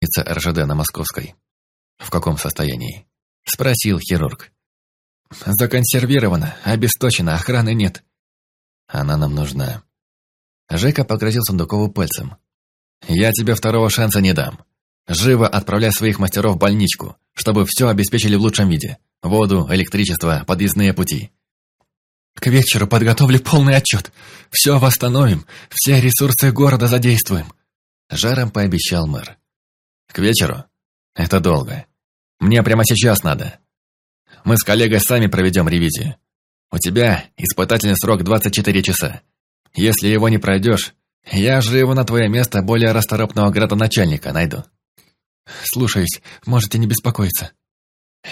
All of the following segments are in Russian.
больнице РЖД на Московской. В каком состоянии? Спросил хирург. Законсервирована, обесточена, охраны нет. Она нам нужна. Жека погрозил Сундукову пальцем. Я тебе второго шанса не дам. Живо отправляй своих мастеров в больничку, чтобы все обеспечили в лучшем виде. Воду, электричество, подъездные пути. К вечеру подготовлю полный отчет. Все восстановим, все ресурсы города задействуем. Жаром пообещал мэр. К вечеру? Это долго. Мне прямо сейчас надо. Мы с коллегой сами проведем ревизию. У тебя испытательный срок 24 часа. Если его не пройдешь, я же его на твое место более расторопного градоначальника найду. Слушаюсь, можете не беспокоиться.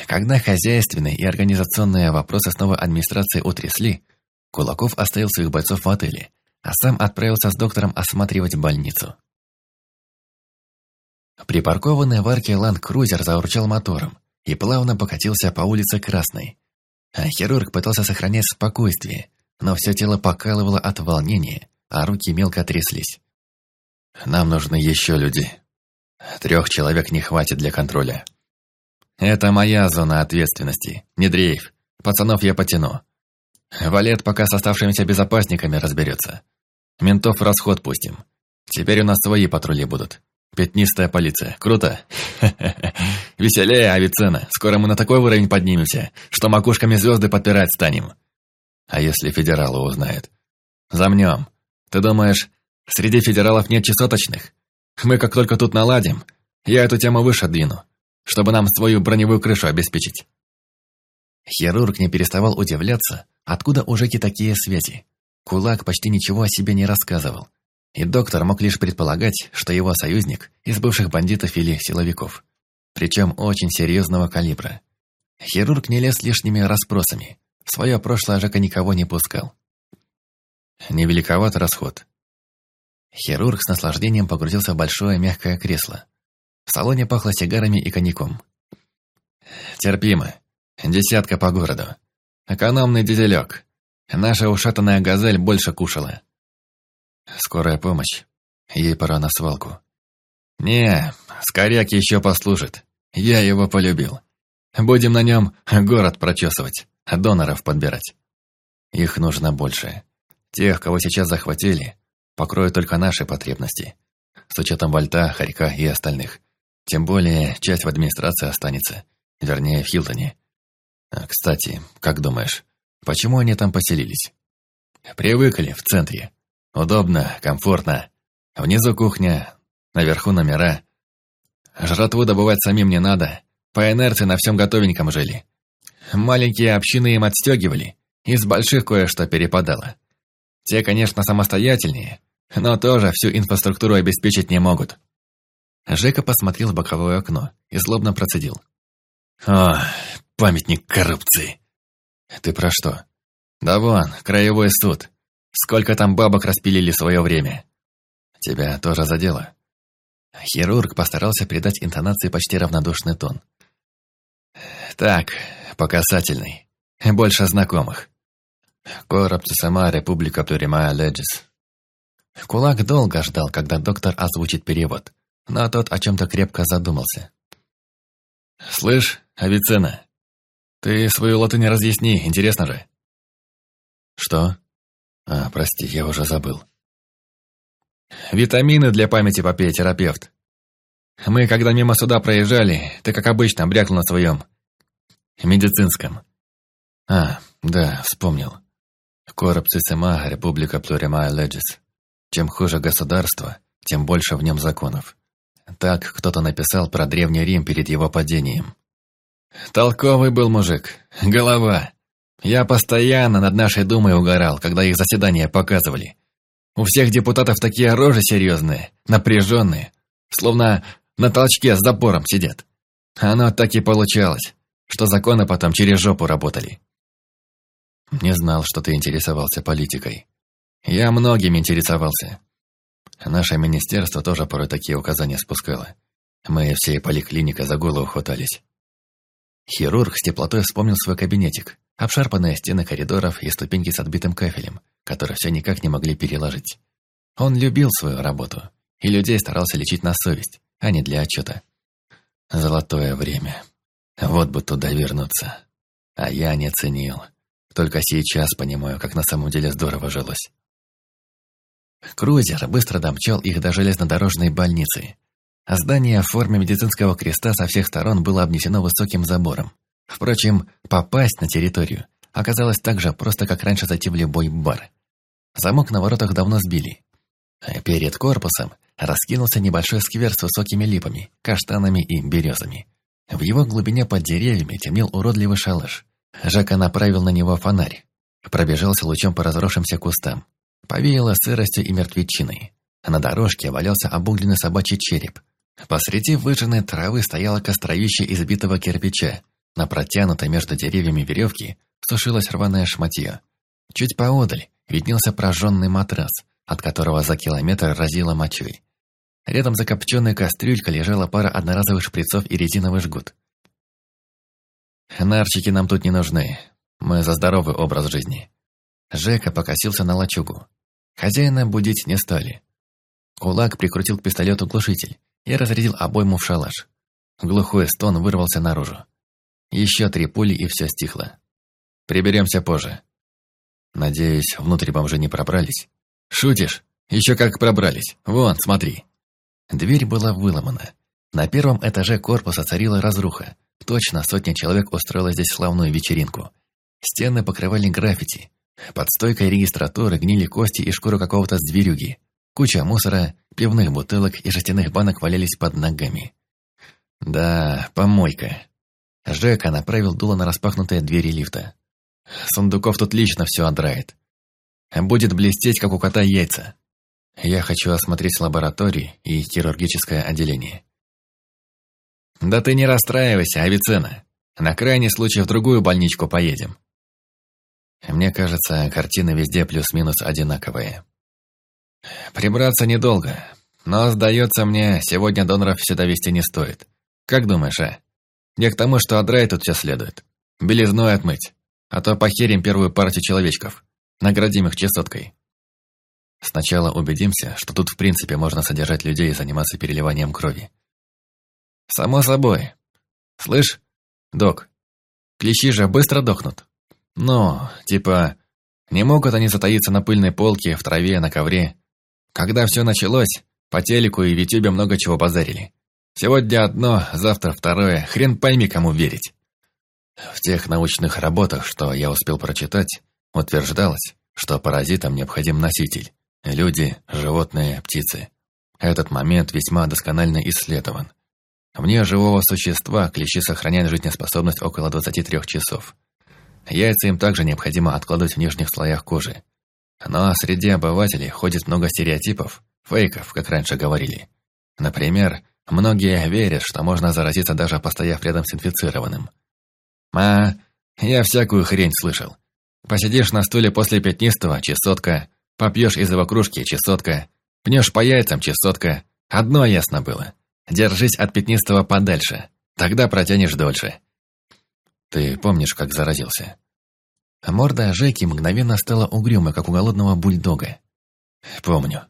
Когда хозяйственные и организационные вопросы снова администрации утрясли, Кулаков оставил своих бойцов в отеле, а сам отправился с доктором осматривать больницу. Припаркованный в арке ланд-крузер заурчал мотором и плавно покатился по улице Красной. А хирург пытался сохранять спокойствие, но все тело покалывало от волнения, а руки мелко тряслись. «Нам нужны еще люди. Трех человек не хватит для контроля. Это моя зона ответственности, не дрейф. Пацанов я потяну. Валет пока с оставшимися безопасниками разберется. Ментов в расход пустим. Теперь у нас свои патрули будут. Пятнистая полиция. Круто. Веселее, Авиценна. Скоро мы на такой уровень поднимемся, что макушками звезды подпирать станем. А если федералы узнают? Замнем. Ты думаешь, среди федералов нет чесоточных? Мы как только тут наладим, я эту тему выше двину, чтобы нам свою броневую крышу обеспечить. Хирург не переставал удивляться, откуда у Жеки такие связи. Кулак почти ничего о себе не рассказывал. И доктор мог лишь предполагать, что его союзник из бывших бандитов или силовиков. Причем очень серьезного калибра. Хирург не лез лишними расспросами. В свое прошлое Жека никого не пускал. Невеликоват расход. Хирург с наслаждением погрузился в большое мягкое кресло. В салоне пахло сигарами и коньяком. Терпимо. Десятка по городу. Экономный дизелек. Наша ушатанная газель больше кушала. Скорая помощь. Ей пора на свалку. Не, скоряк еще послужит. Я его полюбил. Будем на нем город прочесывать доноров подбирать. Их нужно больше. Тех, кого сейчас захватили, покроют только наши потребности. С учетом Вольта, Харька и остальных. Тем более, часть в администрации останется. Вернее, в Хилтоне. А, кстати, как думаешь, почему они там поселились? Привыкли в центре. Удобно, комфортно. Внизу кухня, наверху номера. Жратву добывать самим не надо. По инерции на всем готовеньком жили. Маленькие общины им отстегивали, из больших кое-что перепадало. Те, конечно, самостоятельнее, но тоже всю инфраструктуру обеспечить не могут. Жека посмотрел в боковое окно и злобно процедил. «О, памятник коррупции!» «Ты про что?» «Да вон, краевой суд. Сколько там бабок распилили свое время?» «Тебя тоже задело?» Хирург постарался придать интонации почти равнодушный тон. «Так, по Больше знакомых. Корабцы сама Република Плюримая Леджис. Кулак долго ждал, когда доктор озвучит перевод, но тот о чем-то крепко задумался. «Слышь, Авиценна, ты свою латынь разъясни, интересно же». «Что?» «А, прости, я уже забыл». «Витамины для памяти попей, терапевт. Мы, когда мимо сюда проезжали, ты, как обычно, брякнул на своем медицинском. А, да, вспомнил. Короб Цисема, Республика Плуримая Леджис. Чем хуже государство, тем больше в нем законов. Так кто-то написал про Древний Рим перед его падением. Толковый был мужик. Голова. Я постоянно над нашей думой угорал, когда их заседания показывали. У всех депутатов такие рожи серьезные, напряженные, словно на толчке с запором сидят. Оно так и получалось что законы потом через жопу работали. Не знал, что ты интересовался политикой. Я многим интересовался. Наше министерство тоже порой такие указания спускало. Мы всей поликлиника за голову хватались. Хирург с теплотой вспомнил свой кабинетик, обшарпанные стены коридоров и ступеньки с отбитым кафелем, которые все никак не могли переложить. Он любил свою работу, и людей старался лечить на совесть, а не для отчета. Золотое время. Вот бы туда вернуться. А я не ценил. Только сейчас понимаю, как на самом деле здорово жилось. Крузер быстро домчал их до железнодорожной больницы. А здание в форме медицинского креста со всех сторон было обнесено высоким забором. Впрочем, попасть на территорию оказалось так же просто, как раньше зайти в любой бар. Замок на воротах давно сбили. Перед корпусом раскинулся небольшой сквер с высокими липами, каштанами и березами. В его глубине под деревьями темнел уродливый шалаш. Жака направил на него фонарь. Пробежался лучом по разросшимся кустам. Повеяло сыростью и мертвечиной. На дорожке валялся обугленный собачий череп. Посреди выжженной травы стояло костровище избитого кирпича. На протянутой между деревьями веревке сушилось рваное шматье. Чуть поодаль виднелся прожженный матрас, от которого за километр разило мочой. Рядом закопченной кастрюлькой лежала пара одноразовых шприцов и резиновый жгут. «Нарчики нам тут не нужны. Мы за здоровый образ жизни». Жека покосился на лачугу. Хозяина будить не стали. Кулак прикрутил к пистолету глушитель и разрядил обойму в шалаш. Глухой стон вырвался наружу. Еще три пули, и все стихло. Приберемся позже. Надеюсь, внутрь бомжи не пробрались. Шутишь? Еще как пробрались. Вон, смотри. Дверь была выломана. На первом этаже корпуса царила разруха. Точно сотня человек устроила здесь славную вечеринку. Стены покрывали граффити. Под стойкой регистратуры гнили кости и шкуру какого-то зверюги. Куча мусора, пивных бутылок и жестяных банок валялись под ногами. Да, помойка. Жека направил дуло на распахнутые двери лифта. Сундуков тут лично все отдрает. Будет блестеть, как у кота яйца. Я хочу осмотреть лаборатории и хирургическое отделение. Да ты не расстраивайся, Авиценна. На крайний случай в другую больничку поедем. Мне кажется, картины везде плюс-минус одинаковые. Прибраться недолго, но, сдается мне, сегодня доноров сюда вести не стоит. Как думаешь, а? Не к тому, что отдрать тут все следует. Белизной отмыть, а то похерим первую партию человечков. Наградим их чистоткой. Сначала убедимся, что тут в принципе можно содержать людей и заниматься переливанием крови. Само собой. Слышь, док, клещи же быстро дохнут. Но, типа, не могут они затаиться на пыльной полке, в траве, на ковре. Когда все началось, по телеку и в Ютубе много чего базарили. Сегодня одно, завтра второе, хрен пойми, кому верить. В тех научных работах, что я успел прочитать, утверждалось, что паразитам необходим носитель, Люди, животные, птицы. Этот момент весьма досконально исследован. Вне живого существа клещи сохраняют жизнеспособность около 23 часов. Яйца им также необходимо откладывать в нижних слоях кожи. Но среди обывателей ходит много стереотипов, фейков, как раньше говорили. Например, многие верят, что можно заразиться даже постояв рядом с инфицированным. А, я всякую хрень слышал. Посидишь на стуле после пятнистого, чесотка, Попьешь из его кружки – чесотка. Пнешь по яйцам – чесотка. Одно ясно было. Держись от пятнистого подальше. Тогда протянешь дольше. Ты помнишь, как заразился? Морда Жеки мгновенно стала угрюмой, как у голодного бульдога. Помню.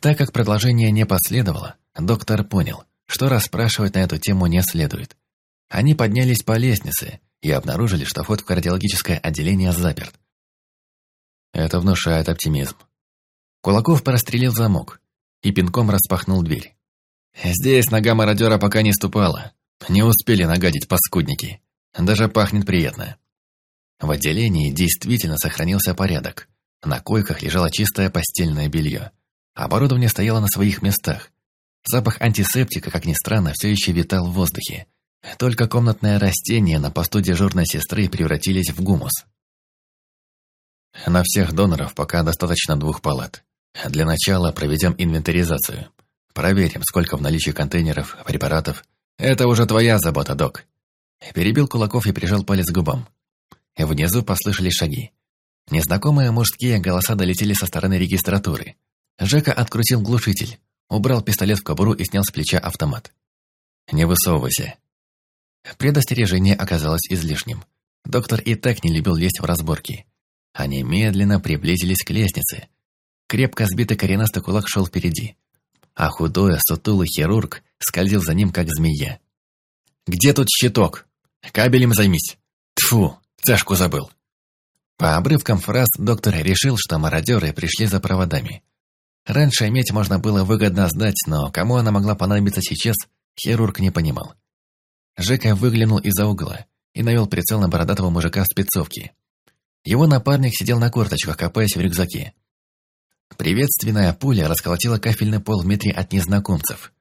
Так как продолжение не последовало, доктор понял, что расспрашивать на эту тему не следует. Они поднялись по лестнице и обнаружили, что вход в кардиологическое отделение заперт. Это внушает оптимизм. Кулаков прострелил замок и пинком распахнул дверь. Здесь нога мародера пока не ступала. Не успели нагадить паскудники. Даже пахнет приятно. В отделении действительно сохранился порядок. На койках лежало чистое постельное белье. Оборудование стояло на своих местах. Запах антисептика, как ни странно, все еще витал в воздухе. Только комнатные растения на посту дежурной сестры превратились в гумус. На всех доноров пока достаточно двух палат. Для начала проведем инвентаризацию. Проверим, сколько в наличии контейнеров, препаратов. Это уже твоя забота, док. Перебил Кулаков и прижал палец к губам. Внизу послышались шаги. Незнакомые мужские голоса долетели со стороны регистратуры. Жека открутил глушитель, убрал пистолет в кобуру и снял с плеча автомат. «Не высовывайся». Предостережение оказалось излишним. Доктор и так не любил лезть в разборки. Они медленно приблизились к лестнице. Крепко сбитый коренастый кулак шел впереди. а худой, сутулый хирург скользил за ним, как змея. «Где тут щиток? Кабелем займись!» Тфу, цешку забыл!» По обрывкам фраз доктор решил, что мародеры пришли за проводами. Раньше медь можно было выгодно сдать, но кому она могла понадобиться сейчас, хирург не понимал. Жека выглянул из-за угла и навел прицел на бородатого мужика в спецовке. Его напарник сидел на корточках, копаясь в рюкзаке. Приветственная пуля расколотила кафельный пол в метре от незнакомцев.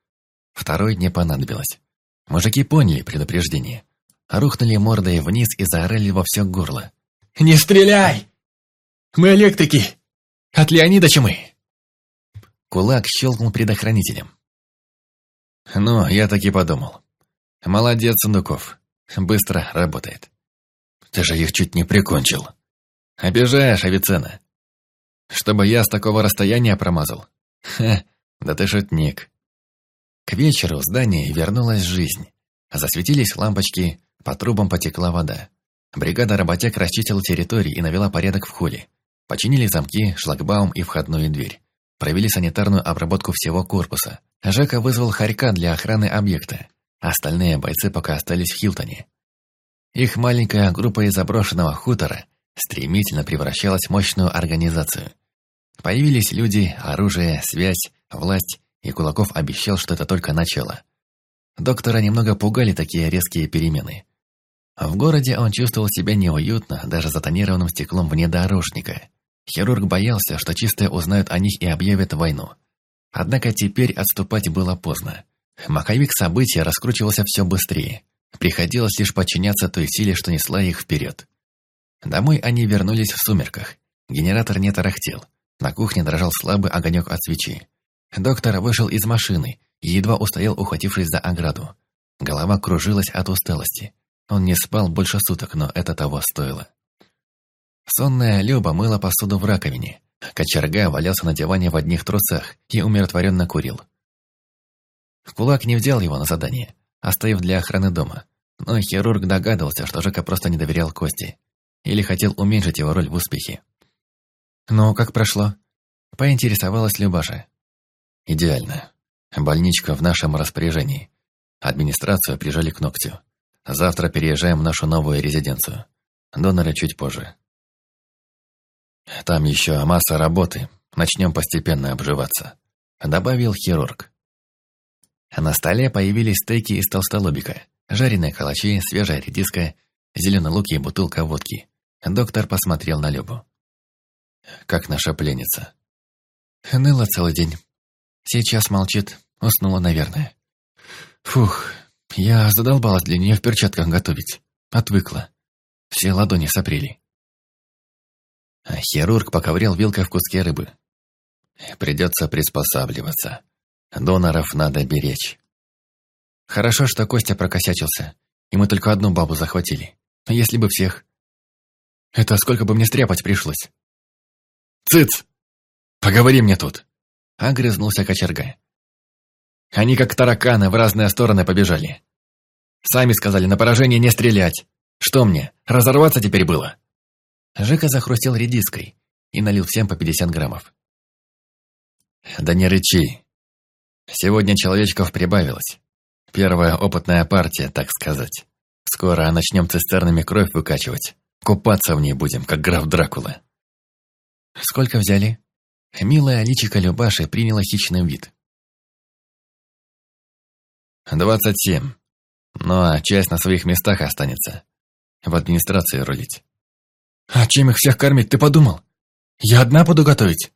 Второй не понадобилось. Мужики поняли предупреждение. Рухнули мордой вниз и заорали во все горло. «Не стреляй! Мы электрики! От Леонида мы!» Кулак щелкнул предохранителем. «Ну, я так и подумал. Молодец, Сундуков. Быстро работает. Ты же их чуть не прикончил. Обижаешь, Авиценна. Чтобы я с такого расстояния промазал? Ха, да ты шутник. К вечеру в здании вернулась жизнь. Засветились лампочки, по трубам потекла вода. Бригада работяг расчистила территорию и навела порядок в холле. Починили замки, шлагбаум и входную дверь. Провели санитарную обработку всего корпуса. Жека вызвал Харька для охраны объекта. Остальные бойцы пока остались в Хилтоне. Их маленькая группа из заброшенного хутора стремительно превращалась в мощную организацию. Появились люди, оружие, связь, власть, и Кулаков обещал, что это только начало. Доктора немного пугали такие резкие перемены. В городе он чувствовал себя неуютно, даже за тонированным стеклом внедорожника. Хирург боялся, что чистые узнают о них и объявят войну. Однако теперь отступать было поздно. Маховик события раскручивался все быстрее. Приходилось лишь подчиняться той силе, что несла их вперед. Домой они вернулись в сумерках. Генератор не тарахтел. На кухне дрожал слабый огонек от свечи. Доктор вышел из машины и едва устоял, ухватившись за ограду. Голова кружилась от усталости. Он не спал больше суток, но это того стоило. Сонная Люба мыла посуду в раковине. Кочерга валялся на диване в одних трусах и умиротворенно курил. Кулак не взял его на задание, оставив для охраны дома. Но хирург догадывался, что Жека просто не доверял Кости. Или хотел уменьшить его роль в успехе. «Ну, как прошло?» Поинтересовалась Любаша. «Идеально. Больничка в нашем распоряжении. Администрацию прижали к ногтю. Завтра переезжаем в нашу новую резиденцию. Доноры чуть позже. Там еще масса работы. Начнем постепенно обживаться», — добавил хирург. На столе появились стейки из толстолобика, жареные калачи, свежая редиска, зеленый лук и бутылка водки. Доктор посмотрел на Любу. «Как наша пленница?» «Ныла целый день. Сейчас молчит. Уснула, наверное. Фух, я задолбалась для нее в перчатках готовить. Отвыкла. Все ладони сопрели». Хирург поковырял вилкой в куске рыбы. «Придется приспосабливаться. Доноров надо беречь». Хорошо, что Костя прокосячился, и мы только одну бабу захватили. Если бы всех... Это сколько бы мне стряпать пришлось? «Цыц! Поговори мне тут!» Огрызнулся кочерга. Они как тараканы в разные стороны побежали. Сами сказали на поражение не стрелять. Что мне, разорваться теперь было? Жека захрустел редиской и налил всем по 50 граммов. Да не рычи. Сегодня человечков прибавилось. Первая опытная партия, так сказать. Скоро начнем цистернами кровь выкачивать. Купаться в ней будем, как граф Дракула. Сколько взяли? Милая личико Любаши приняла хищный вид. «Двадцать семь. Ну а часть на своих местах останется. В администрации рулить». «А чем их всех кормить, ты подумал? Я одна буду готовить?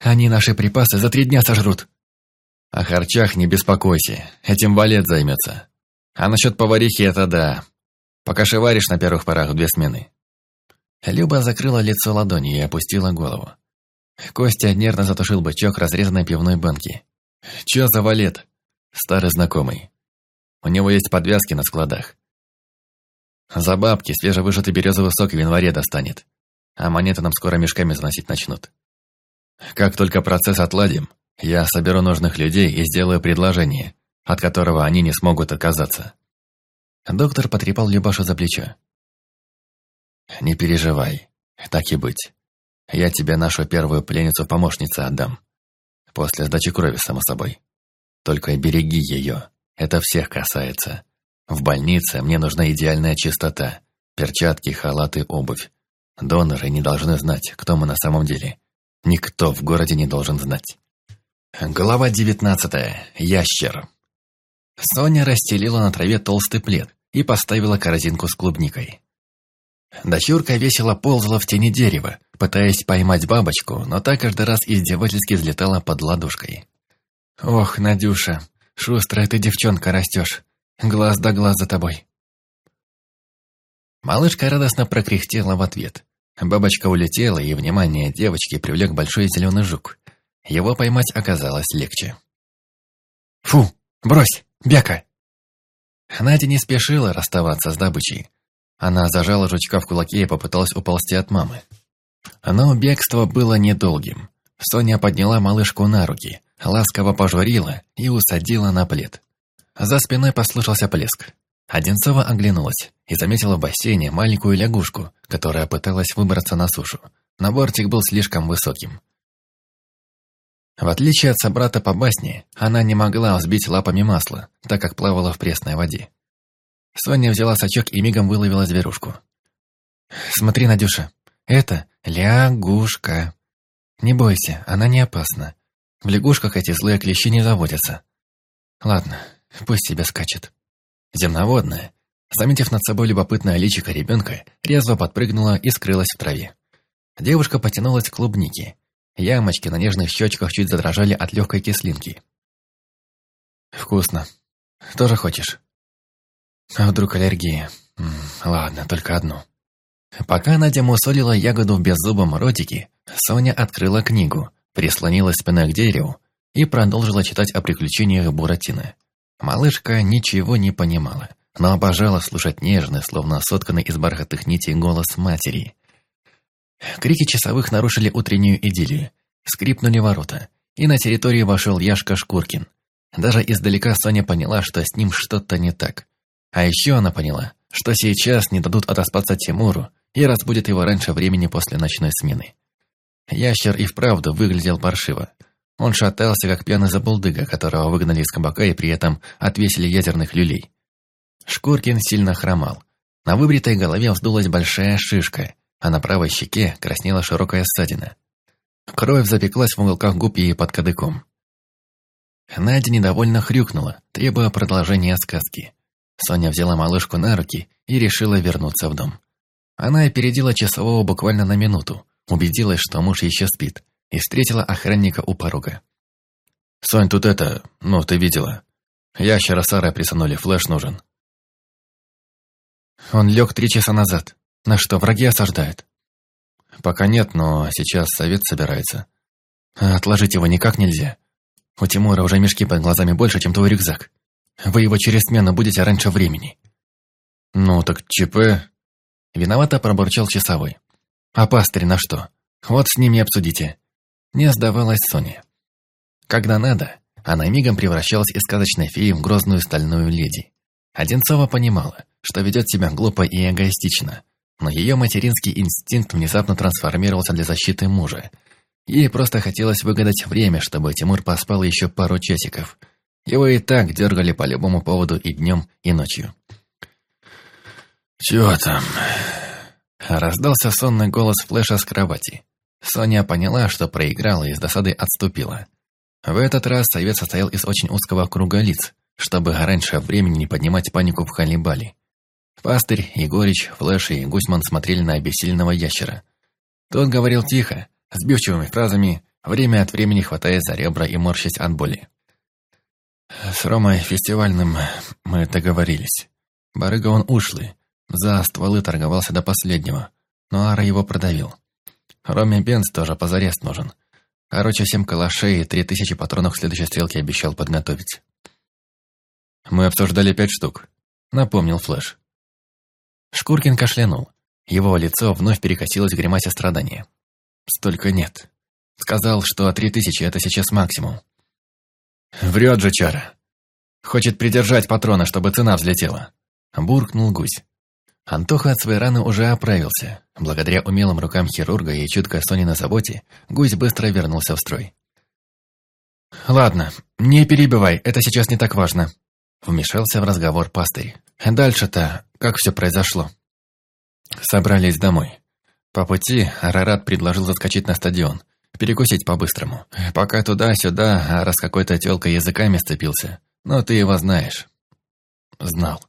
Они наши припасы за три дня сожрут». «О харчах не беспокойся, этим валет займется. А насчет поварихи это да. Пока шеваришь на первых порах в две смены». Люба закрыла лицо ладонью и опустила голову. Костя нервно затушил бычок разрезанной пивной банки. «Чё за валет?» «Старый знакомый. У него есть подвязки на складах. За бабки свежевыжатый березовый сок в январе достанет, а монеты нам скоро мешками заносить начнут. Как только процесс отладим, я соберу нужных людей и сделаю предложение, от которого они не смогут отказаться». Доктор потрепал Любашу за плечо. «Не переживай, так и быть. Я тебе нашу первую пленницу в отдам. После сдачи крови, само собой. Только береги ее. Это всех касается. В больнице мне нужна идеальная чистота. Перчатки, халаты, обувь. Доноры не должны знать, кто мы на самом деле. Никто в городе не должен знать. Глава девятнадцатая. Ящер. Соня расстелила на траве толстый плед и поставила корзинку с клубникой. Дочурка весело ползала в тени дерева, пытаясь поймать бабочку, но та каждый раз издевательски взлетала под ладошкой. «Ох, Надюша, шустрая ты девчонка растешь. Глаз да глаз за тобой». Малышка радостно прокряхтела в ответ. Бабочка улетела, и внимание девочки привлек большой зеленый жук. Его поймать оказалось легче. «Фу, брось, бяка!» Надя не спешила расставаться с добычей. Она зажала жучка в кулаке и попыталась уползти от мамы. Но бегство было недолгим. Соня подняла малышку на руки, ласково пожурила и усадила на плед. За спиной послышался плеск. Одинцова оглянулась и заметила в бассейне маленькую лягушку, которая пыталась выбраться на сушу. Но бортик был слишком высоким. В отличие от собрата по басне, она не могла взбить лапами масло, так как плавала в пресной воде. Соня взяла сачок и мигом выловила зверушку. «Смотри, Надюша, это лягушка. Не бойся, она не опасна. В лягушках эти злые клещи не заводятся. Ладно, пусть себе скачет». Земноводная, заметив над собой любопытное личико ребенка, резво подпрыгнула и скрылась в траве. Девушка потянулась к клубнике. Ямочки на нежных щечках чуть задрожали от легкой кислинки. «Вкусно. Тоже хочешь?» А вдруг аллергия? Ладно, только одну. Пока Надя мусолила ягоду в беззубом ротике, Соня открыла книгу, прислонилась спиной к дереву и продолжила читать о приключениях Буратино. Малышка ничего не понимала, но обожала слушать нежный, словно сотканный из бархатных нитей голос матери. Крики часовых нарушили утреннюю идиллию. Скрипнули ворота, и на территорию вошел Яшка Шкуркин. Даже издалека Соня поняла, что с ним что-то не так. А еще она поняла, что сейчас не дадут отоспаться Тимуру и разбудят его раньше времени после ночной смены. Ящер и вправду выглядел паршиво. Он шатался, как пьяный забулдыга, которого выгнали из кабака и при этом отвесили ядерных люлей. Шкуркин сильно хромал. На выбритой голове вздулась большая шишка, а на правой щеке краснела широкая ссадина. Кровь запеклась в уголках губ и под кадыком. Надя недовольно хрюкнула, требуя продолжения сказки. Соня взяла малышку на руки и решила вернуться в дом. Она опередила часового буквально на минуту, убедилась, что муж еще спит, и встретила охранника у порога. «Сонь, тут это... Ну, ты видела. Ящера Сара присунули, флеш нужен». Он лег три часа назад. На что, враги осаждают? Пока нет, но сейчас совет собирается. Отложить его никак нельзя. У Тимура уже мешки под глазами больше, чем твой рюкзак. Вы его через смену будете раньше времени». «Ну так ЧП...» Виновато пробурчал часовой. «А пастырь на что? Вот с ними обсудите». Не сдавалась Соня. Когда надо, она мигом превращалась из сказочной феи в грозную стальную леди. Одинцова понимала, что ведет себя глупо и эгоистично, но ее материнский инстинкт внезапно трансформировался для защиты мужа. Ей просто хотелось выгадать время, чтобы Тимур поспал еще пару часиков – его и так дергали по любому поводу и днем, и ночью. «Чего там?» Раздался сонный голос Флэша с кровати. Соня поняла, что проиграла и с досады отступила. В этот раз совет состоял из очень узкого круга лиц, чтобы раньше времени не поднимать панику в Халибале. Пастырь, Егорич, Флэш и Гусьман смотрели на обессиленного ящера. Тот говорил тихо, сбивчивыми фразами, время от времени хватая за ребра и морщась от боли. С Ромой Фестивальным мы договорились. Барыга он ушлый, за стволы торговался до последнего, но Ара его продавил. Роме Бенц тоже позарез нужен. Короче, семь калашей и три тысячи патронов к следующей стрелке обещал подготовить. Мы обсуждали пять штук, напомнил Флэш. Шкуркин кашлянул. Его лицо вновь перекосилось в гримасе страдания. Столько нет. Сказал, что три тысячи – это сейчас максимум. Врет же Чара. Хочет придержать патрона, чтобы цена взлетела. Буркнул гусь. Антоха от своей раны уже оправился. Благодаря умелым рукам хирурга и чуткой Сони на заботе, гусь быстро вернулся в строй. Ладно, не перебивай, это сейчас не так важно. Вмешался в разговор пастырь. Дальше-то, как все произошло? Собрались домой. По пути Арарат предложил заскочить на стадион, перекусить по-быстрому. Пока туда-сюда, раз какой-то тёлка языками сцепился. Но ты его знаешь. Знал.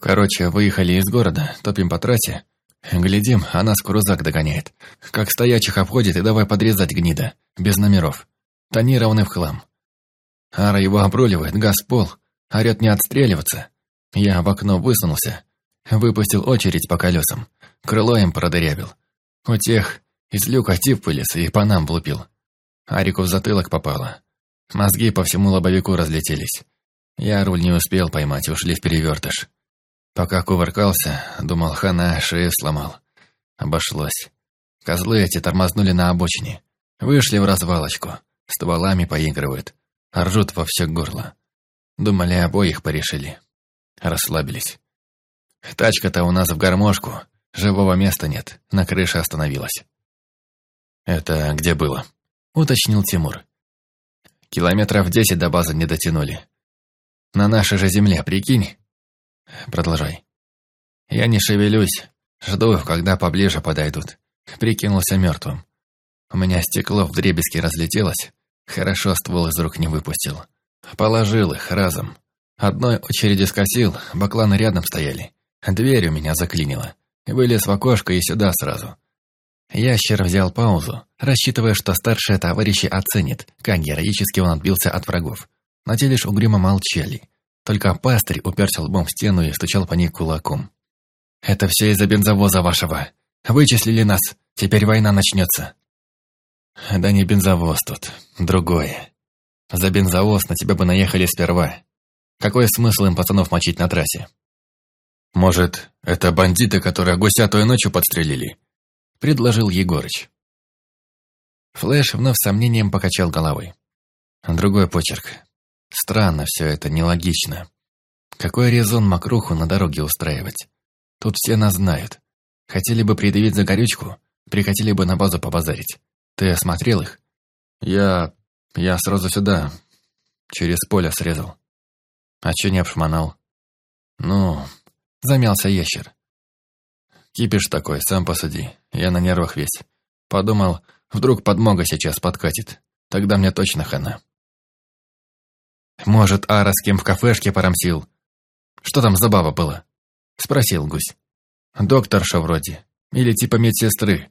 Короче, выехали из города, топим по трассе. Глядим, а нас крузак догоняет. Как стоячих обходит и давай подрезать гнида. Без номеров. Тонированный в хлам. Ара его обруливает, газ пол. Орёт не отстреливаться. Я в окно высунулся. Выпустил очередь по колесам. Крыло им продырявил. У тех из люка тип вылез и по нам влупил. Арику в затылок попало. Мозги по всему лобовику разлетелись. Я руль не успел поймать, ушли в перевертыш. Пока кувыркался, думал, хана шею сломал. Обошлось. Козлы эти тормознули на обочине. Вышли в развалочку. Стволами поигрывают. Ржут во все горло. Думали, обоих порешили. Расслабились. Тачка-то у нас в гармошку. Живого места нет. На крыше остановилась. «Это где было?» — уточнил Тимур. «Километров десять до базы не дотянули. На нашей же земле, прикинь?» «Продолжай». «Я не шевелюсь. Жду, когда поближе подойдут. Прикинулся мертвым. У меня стекло в дребезги разлетелось. Хорошо ствол из рук не выпустил. Положил их разом. Одной очереди скосил, бакланы рядом стояли. Дверь у меня заклинила. Вылез в окошко и сюда сразу. Ящер взял паузу, рассчитывая, что старшие товарищи оценят, как героически он отбился от врагов. Но те лишь угрюмо молчали. Только пастырь уперся лбом в стену и стучал по ней кулаком. «Это все из-за бензовоза вашего. Вычислили нас. Теперь война начнется». «Да не бензовоз тут. Другое. За бензовоз на тебя бы наехали сперва. Какой смысл им пацанов мочить на трассе?» «Может, это бандиты, которые гуся той ночью подстрелили?» — предложил Егорыч. Флэш вновь сомнением покачал головой. Другой почерк. Странно все это, нелогично. Какой резон мокруху на дороге устраивать? Тут все нас знают. Хотели бы предъявить за горючку, прикатили бы на базу побазарить. Ты осмотрел их? Я... я сразу сюда, через поле срезал. А че не обшмонал? Ну, замялся ящер. Кипиш такой, сам посуди. Я на нервах весь. Подумал, вдруг подмога сейчас подкатит. Тогда мне точно хана. Может, Ара с кем в кафешке порамсил? Что там забава была? Спросил гусь. Докторша вроде. Или типа медсестры.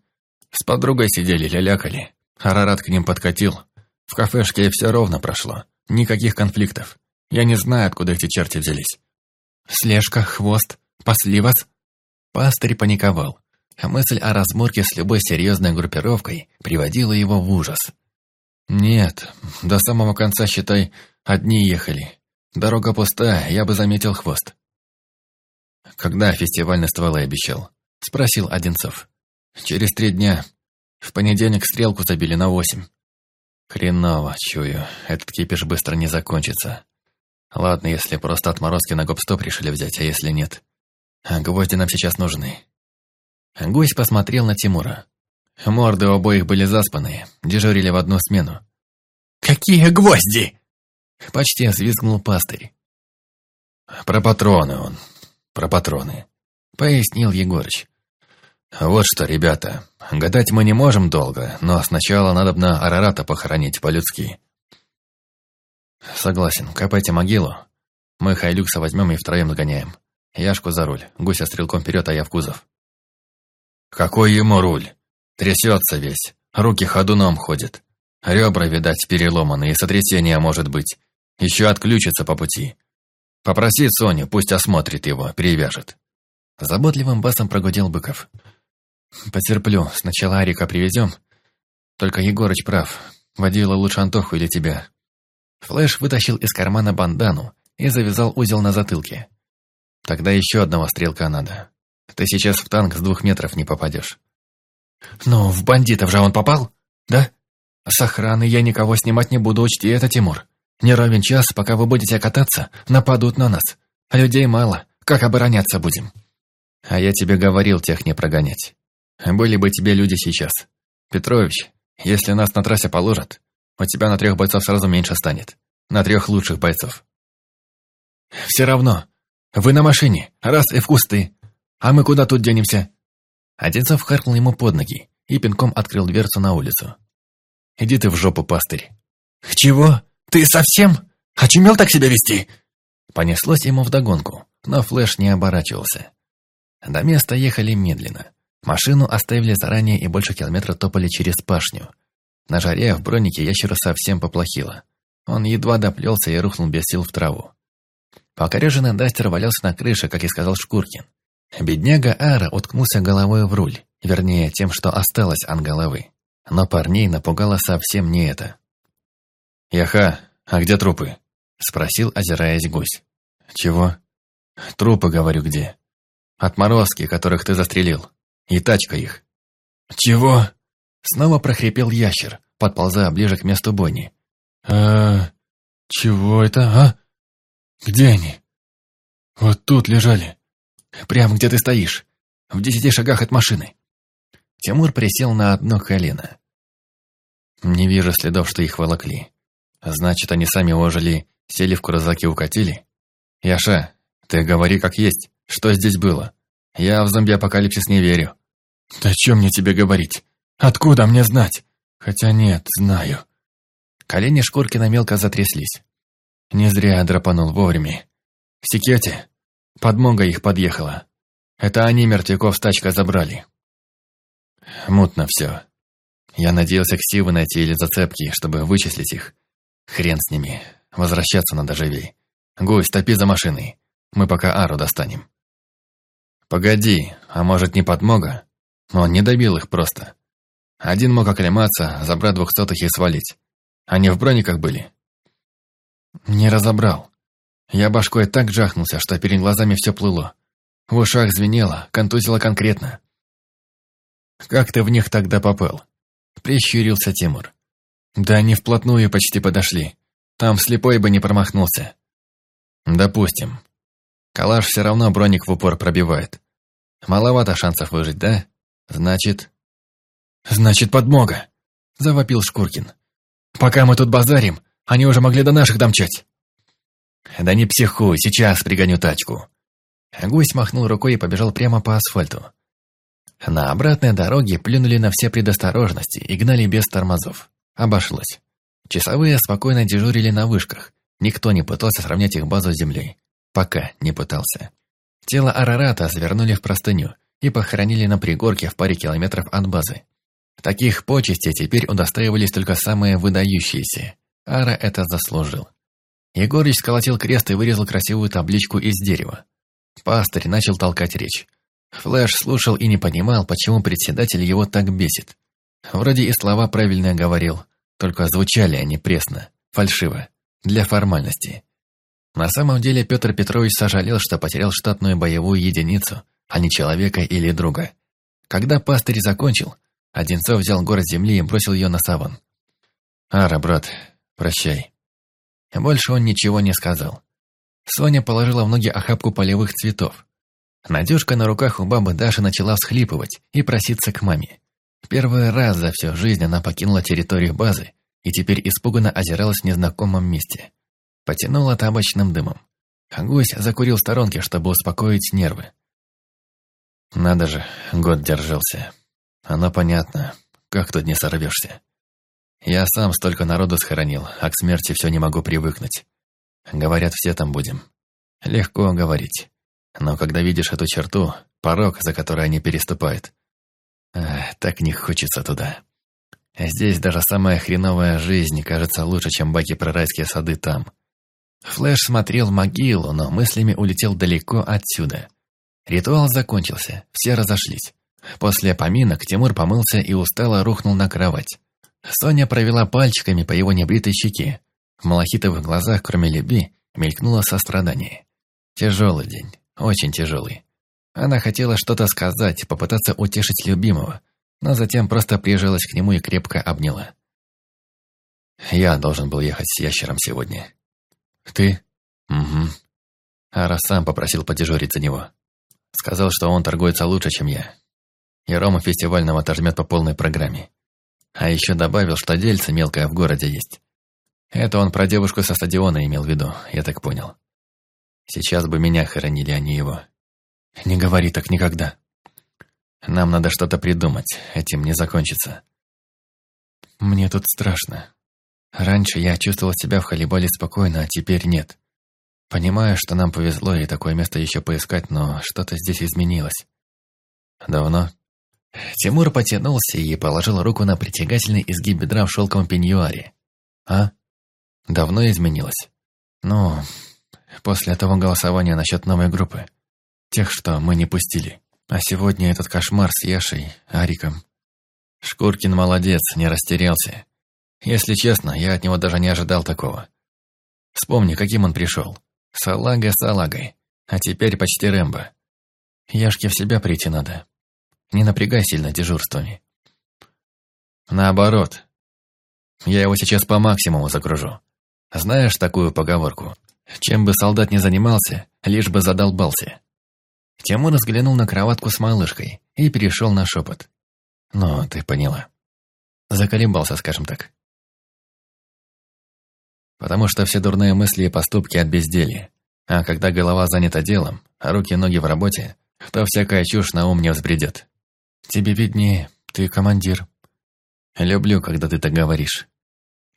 С подругой сидели, лялякали. Арарат к ним подкатил. В кафешке все ровно прошло. Никаких конфликтов. Я не знаю, откуда эти черти взялись. Слежка, хвост, посливац. Пастырь паниковал. А мысль о разборке с любой серьезной группировкой приводила его в ужас. «Нет, до самого конца, считай, одни ехали. Дорога пустая, я бы заметил хвост». «Когда фестиваль стволы обещал?» — спросил Одинцов. «Через три дня. В понедельник стрелку забили на восемь». «Хреново, чую, этот кипиш быстро не закончится. Ладно, если просто отморозки на гоп-стоп решили взять, а если нет. А гвозди нам сейчас нужны». Гусь посмотрел на Тимура. Морды у обоих были заспанные, дежурили в одну смену. «Какие гвозди?» Почти взвизгнул пастырь. «Про патроны он, про патроны», — пояснил Егорыч. «Вот что, ребята, гадать мы не можем долго, но сначала надо на Арарата похоронить по-людски». «Согласен, копайте могилу. Мы Хайлюкса возьмем и втроем нагоняем. Яшку за руль, Гуся стрелком вперед, а я в кузов». «Какой ему руль? Трясется весь, руки ходуном ходят. Ребра, видать, переломаны, и сотрясение может быть. Еще отключится по пути. Попроси Соню, пусть осмотрит его, перевяжет». Заботливым басом прогудел Быков. «Потерплю, сначала Арика привезем. Только Егорыч прав, водила лучше Антоху или тебя». Флэш вытащил из кармана бандану и завязал узел на затылке. «Тогда еще одного стрелка надо. Ты сейчас в танк с двух метров не попадешь». «Ну, в бандитов же он попал, да? С охраны я никого снимать не буду, учти это, Тимур. Не ровен час, пока вы будете кататься, нападут на нас. Людей мало, как обороняться будем?» «А я тебе говорил тех не прогонять. Были бы тебе люди сейчас. Петрович, если нас на трассе положат, У тебя на трех бойцов сразу меньше станет. На трех лучших бойцов. Все равно. Вы на машине, раз и в кусты. А мы куда тут денемся? Одинцов харкнул ему под ноги и пинком открыл дверцу на улицу. Иди ты в жопу, пастырь. Чего? Ты совсем? Очумел так себя вести? Понеслось ему вдогонку, но Флэш не оборачивался. До места ехали медленно. Машину оставили заранее и больше километра топали через пашню. На жаре в бронике ящера совсем поплохело. Он едва доплелся и рухнул без сил в траву. Покореженный Дастер валялся на крыше, как и сказал Шкуркин. Бедняга Ара уткнулся головой в руль, вернее, тем, что осталось от головы. Но парней напугало совсем не это. «Яха, а где трупы?» — спросил, озираясь гусь. «Чего?» «Трупы, говорю, где?» «Отморозки, которых ты застрелил. И тачка их». «Чего?» Снова прохрипел ящер, подползая ближе к месту бойни. «А... чего это, а? Где они?» «Вот тут лежали. Прямо где ты стоишь. В десяти шагах от машины». Тимур присел на одно колено. «Не вижу следов, что их волокли. Значит, они сами ожили, сели в крузак и укатили? Яша, ты говори как есть. Что здесь было? Я в зомби-апокалипсис не верю». «Да чем мне тебе говорить? Откуда мне знать? Хотя нет, знаю». Колени Шкуркина мелко затряслись. Не зря драпанул вовремя. В секете подмога их подъехала. Это они мертвяков с тачкой забрали. Мутно все. Я надеялся ксивы найти или зацепки, чтобы вычислить их. Хрен с ними. Возвращаться надо живей. Гусь, топи за машиной. Мы пока Ару достанем. Погоди, а может не подмога? Он не добил их просто. Один мог оклематься, забрать двухсотых и свалить. Они в брониках были? Не разобрал. Я башкой так жахнулся, что перед глазами все плыло. В ушах звенело, контузило конкретно. «Как ты в них тогда попал?» Прищурился Тимур. «Да они вплотную почти подошли. Там слепой бы не промахнулся». «Допустим. Калаш все равно броник в упор пробивает. Маловато шансов выжить, да? Значит...» «Значит, подмога!» – завопил Шкуркин. «Пока мы тут базарим, они уже могли до наших домчать». «Да не психуй, сейчас пригоню тачку». Гусь махнул рукой и побежал прямо по асфальту. На обратной дороге плюнули на все предосторожности и гнали без тормозов. Обошлось. Часовые спокойно дежурили на вышках. Никто не пытался сравнять их базу с землей. Пока не пытался. Тело Арарата завернули в простыню и похоронили на пригорке в паре километров от базы. Таких почестей теперь удостаивались только самые выдающиеся. Ара это заслужил. Егорыч сколотил крест и вырезал красивую табличку из дерева. Пастырь начал толкать речь. Флэш слушал и не понимал, почему председатель его так бесит. Вроде и слова правильно говорил, только звучали они пресно, фальшиво, для формальности. На самом деле Петр Петрович сожалел, что потерял штатную боевую единицу, а не человека или друга. Когда пастырь закончил, Одинцов взял город земли и бросил ее на саван. «Ара, брат, прощай». Больше он ничего не сказал. Соня положила в ноги охапку полевых цветов. Надежка на руках у бабы Даши начала всхлипывать и проситься к маме. Первый раз за всю жизнь она покинула территорию базы и теперь испуганно озиралась в незнакомом месте. Потянула табачным дымом. Гусь закурил в сторонке, чтобы успокоить нервы. Надо же, год держался. Оно понятно, как тут не сорвешься. Я сам столько народу схоронил, а к смерти все не могу привыкнуть. Говорят, все там будем. Легко говорить. Но когда видишь эту черту, порог, за который они переступают, так не хочется туда. Здесь даже самая хреновая жизнь кажется лучше, чем баки про райские сады там. Флэш смотрел могилу, но мыслями улетел далеко отсюда. Ритуал закончился, все разошлись. После поминок Тимур помылся и устало рухнул на кровать. Соня провела пальчиками по его небритой щеке. В малахитовых глазах, кроме любви, мелькнуло сострадание. Тяжелый день. Очень тяжелый. Она хотела что-то сказать, попытаться утешить любимого, но затем просто прижалась к нему и крепко обняла. «Я должен был ехать с ящером сегодня». «Ты?» «Угу». Ара сам попросил подежурить за него. Сказал, что он торгуется лучше, чем я. И Рома фестивального отожмет по полной программе. А еще добавил, что дельце мелкое в городе есть. Это он про девушку со стадиона имел в виду, я так понял. Сейчас бы меня хоронили, а не его. Не говори так никогда. Нам надо что-то придумать, этим не закончится. Мне тут страшно. Раньше я чувствовал себя в Халибале спокойно, а теперь нет. Понимаю, что нам повезло и такое место еще поискать, но что-то здесь изменилось. Давно? Тимур потянулся и положил руку на притягательный изгиб бедра в шелковом пеньюаре. А? Давно изменилось? Ну, после того голосования насчет новой группы. Тех, что мы не пустили. А сегодня этот кошмар с Яшей, Ариком. Шкуркин молодец, не растерялся. Если честно, я от него даже не ожидал такого. Вспомни, каким он пришел. Салага салагой. А теперь почти Рэмбо. Яшке в себя прийти надо. Не напрягай сильно дежурствами. Наоборот. Я его сейчас по максимуму загружу. Знаешь такую поговорку? Чем бы солдат ни занимался, лишь бы задолбался. Тимур взглянул на кроватку с малышкой и перешел на шепот. Ну, ты поняла. Заколебался, скажем так. Потому что все дурные мысли и поступки от безделья. А когда голова занята делом, а руки и ноги в работе, то всякая чушь на ум не взбредет. Тебе виднее, ты командир. Люблю, когда ты так говоришь.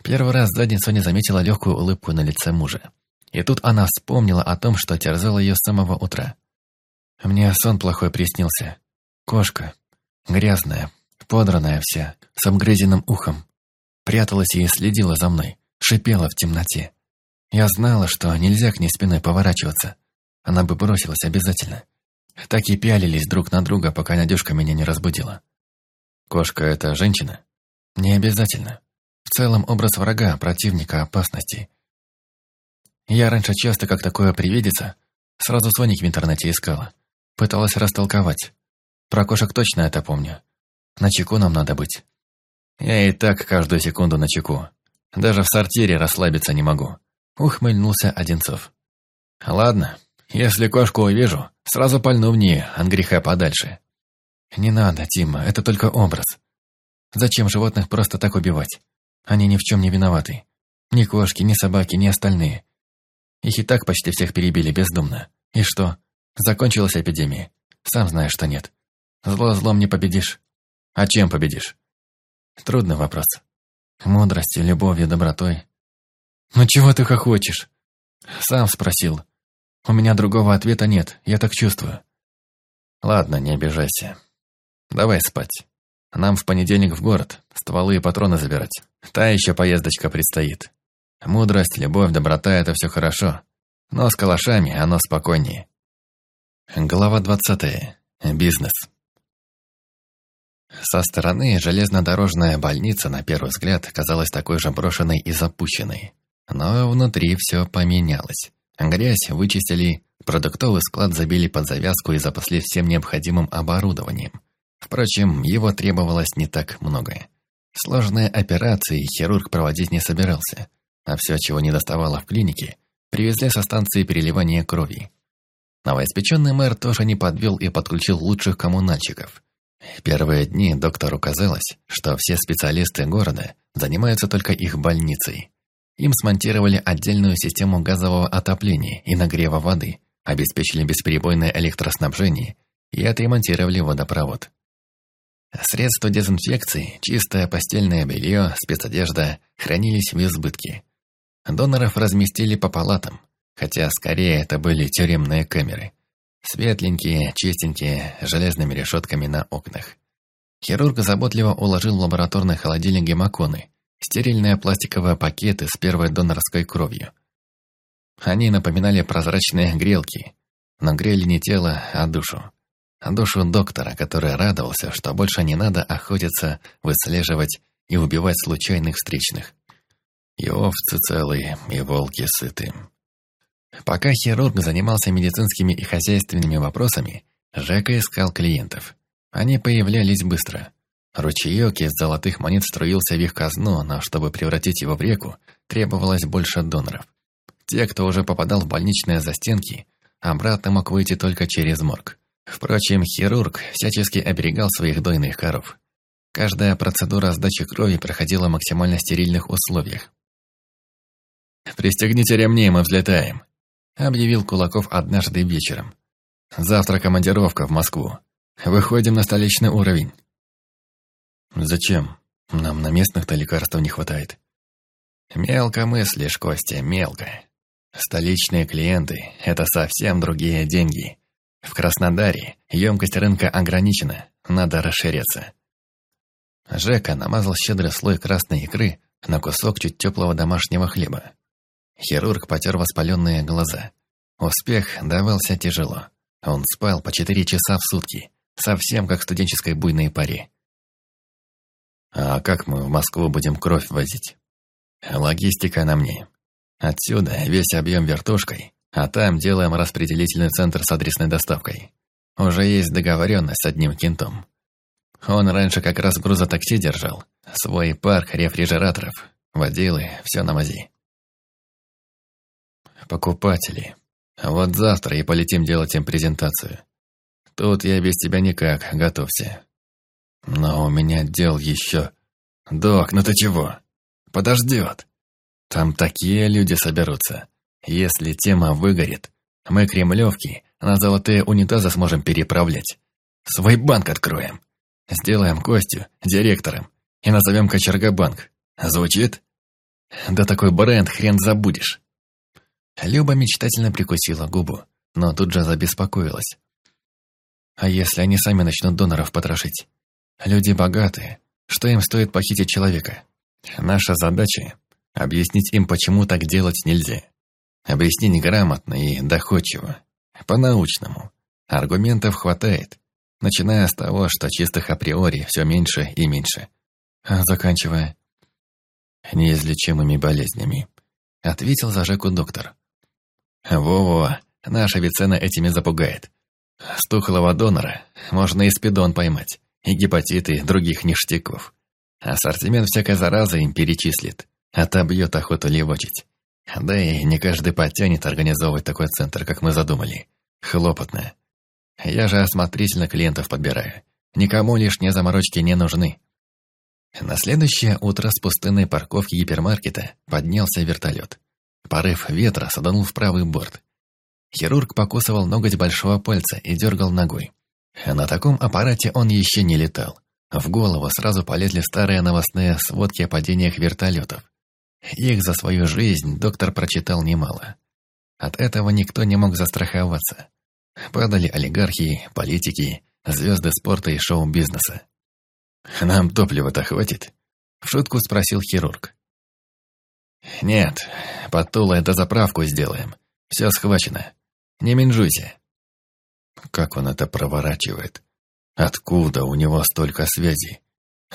Первый раз за день Соня заметила легкую улыбку на лице мужа. И тут она вспомнила о том, что терзала ее с самого утра. Мне сон плохой приснился. Кошка. Грязная, подранная вся, с обгрызенным ухом. Пряталась и следила за мной, шипела в темноте. Я знала, что нельзя к ней спиной поворачиваться. Она бы бросилась обязательно. Так и пялились друг на друга, пока Надюшка меня не разбудила. Кошка — это женщина? Не обязательно. В целом образ врага, противника, опасности. Я раньше часто, как такое привидится, сразу Соник в интернете искала. Пыталась растолковать. Про кошек точно это помню. На чеку нам надо быть. Я и так каждую секунду на чеку. Даже в сортире расслабиться не могу. Ухмыльнулся Одинцов. Ладно, если кошку увижу, сразу пальну в нее, от греха подальше. Не надо, Тима, это только образ. Зачем животных просто так убивать? Они ни в чем не виноваты. Ни кошки, ни собаки, ни остальные. Их и так почти всех перебили бездумно. И что? Закончилась эпидемия. Сам знаешь, что нет. Зло злом не победишь. А чем победишь? Трудный вопрос. Мудростью, любовью, добротой. Ну чего ты хохочешь? Сам спросил. У меня другого ответа нет, я так чувствую. Ладно, не обижайся. Давай спать. Нам в понедельник в город, стволы и патроны забирать. Та еще поездочка предстоит. Мудрость, любовь, доброта — это все хорошо. Но с калашами оно спокойнее. Глава двадцатая. Бизнес. Со стороны железнодорожная больница, на первый взгляд, казалась такой же брошенной и запущенной. Но внутри все поменялось. Грязь вычистили, продуктовый склад забили под завязку и запасли всем необходимым оборудованием. Впрочем, его требовалось не так много. Сложные операции хирург проводить не собирался, а все, чего не доставало в клинике, привезли со станции переливания крови. Новоиспеченный мэр тоже не подвел и подключил лучших коммунальщиков. Первые дни доктору казалось, что все специалисты города занимаются только их больницей. Им смонтировали отдельную систему газового отопления и нагрева воды, обеспечили бесперебойное электроснабжение и отремонтировали водопровод. Средства дезинфекции, чистое постельное белье, спецодежда хранились в избытке. Доноров разместили по палатам, хотя скорее это были тюремные камеры. Светленькие, чистенькие, железными решетками на окнах. Хирург заботливо уложил в лабораторный холодильник гемоконы, стерильные пластиковые пакеты с первой донорской кровью. Они напоминали прозрачные грелки, но грели не тело, а душу. Душу доктора, который радовался, что больше не надо охотиться, выслеживать и убивать случайных встречных. И овцы целые, и волки сыты. Пока хирург занимался медицинскими и хозяйственными вопросами, Жека искал клиентов. Они появлялись быстро. Ручеек из золотых монет струился в их казну, но чтобы превратить его в реку, требовалось больше доноров. Те, кто уже попадал в больничные застенки, обратно мог выйти только через морг. Впрочем, хирург всячески оберегал своих дойных коров. Каждая процедура сдачи крови проходила в максимально стерильных условиях. «Пристегните ремни, мы взлетаем», — объявил Кулаков однажды вечером. «Завтра командировка в Москву. Выходим на столичный уровень». «Зачем? Нам на местных-то лекарств не хватает». «Мелко мыслишь, Костя, мелко. Столичные клиенты – это совсем другие деньги. В Краснодаре емкость рынка ограничена, надо расширяться». Жека намазал щедрый слой красной икры на кусок чуть теплого домашнего хлеба. Хирург потер воспаленные глаза. Успех давался тяжело. Он спал по четыре часа в сутки, совсем как в студенческой буйной паре. «А как мы в Москву будем кровь возить?» «Логистика на мне. Отсюда весь объем вертушкой, а там делаем распределительный центр с адресной доставкой. Уже есть договоренность с одним кентом. Он раньше как раз грузотакси держал. Свой парк рефрижераторов, водилы, все на мази. Покупатели. Вот завтра и полетим делать им презентацию. Тут я без тебя никак, готовься. Но у меня дел еще... Док, ну ты чего? Подождет. Там такие люди соберутся. Если тема выгорит, мы кремлевки на золотые унитазы сможем переправлять. Свой банк откроем. Сделаем Костю директором и назовем Кочергабанк. Звучит? Да такой бренд хрен забудешь. Люба мечтательно прикусила губу, но тут же забеспокоилась. А если они сами начнут доноров потрошить? Люди богатые, что им стоит похитить человека? Наша задача – объяснить им, почему так делать нельзя. Объяснить грамотно и доходчиво, по-научному. Аргументов хватает, начиная с того, что чистых априори все меньше и меньше, а заканчивая неизлечимыми болезнями, ответил за Жеку доктор. Во-во, наша Вицена этими запугает. Стухлого донора можно и спидон поймать, и гепатиты, других ништяков. Ассортимент всякой заразы им перечислит, отобьет охоту левочить. Да и не каждый потянет организовывать такой центр, как мы задумали. Хлопотно. Я же осмотрительно клиентов подбираю. Никому лишние заморочки не нужны. На следующее утро с пустынной парковки гипермаркета поднялся вертолет. Порыв ветра саданул в правый борт. Хирург покусывал ноготь большого пальца и дергал ногой. На таком аппарате он еще не летал. В голову сразу полезли старые новостные сводки о падениях вертолетов. Их за свою жизнь доктор прочитал немало. От этого никто не мог застраховаться. Падали олигархи, политики, звезды спорта и шоу-бизнеса. «Нам топлива-то хватит?» — в шутку спросил хирург. «Нет, под Тулой дозаправку сделаем. Все схвачено. Не менжуйте». Как он это проворачивает? Откуда у него столько связей?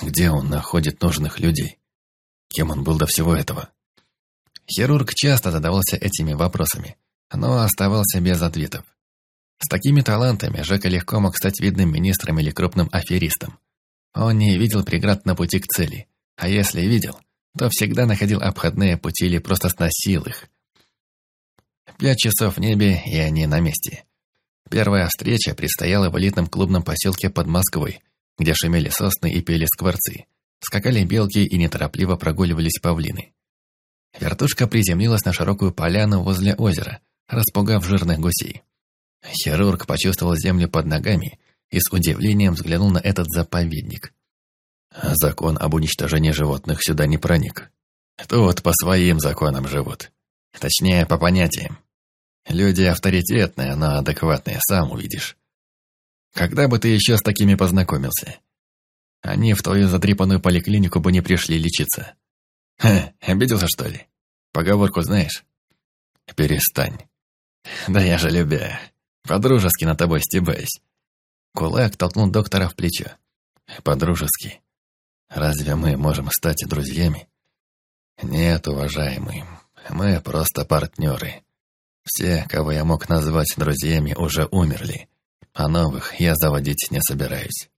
Где он находит нужных людей? Кем он был до всего этого? Хирург часто задавался этими вопросами, но оставался без ответов. С такими талантами Жека легко мог стать видным министром или крупным аферистом. Он не видел преград на пути к цели, а если видел, то всегда находил обходные пути или просто сносил их. Пять часов в небе, и они на месте. Первая встреча предстояла в элитном клубном поселке под Москвой, где шумели сосны и пели скворцы, скакали белки и неторопливо прогуливались павлины. Вертушка приземлилась на широкую поляну возле озера, распугав жирных гусей. Хирург почувствовал землю под ногами и с удивлением взглянул на этот заповедник. Закон об уничтожении животных сюда не проник. Тут по своим законам живут. Точнее, по понятиям. Люди авторитетные, но адекватные, сам увидишь. Когда бы ты еще с такими познакомился? Они в твою затрепанную поликлинику бы не пришли лечиться. Ха, обиделся, что ли? Поговорку знаешь? Перестань. Да я же любя. По-дружески над тобой стебаюсь. Кулак толкнул доктора в плечо. По-дружески. Разве мы можем стать друзьями? Нет, уважаемый, мы просто партнеры. Все, кого я мог назвать друзьями, уже умерли, а новых я заводить не собираюсь.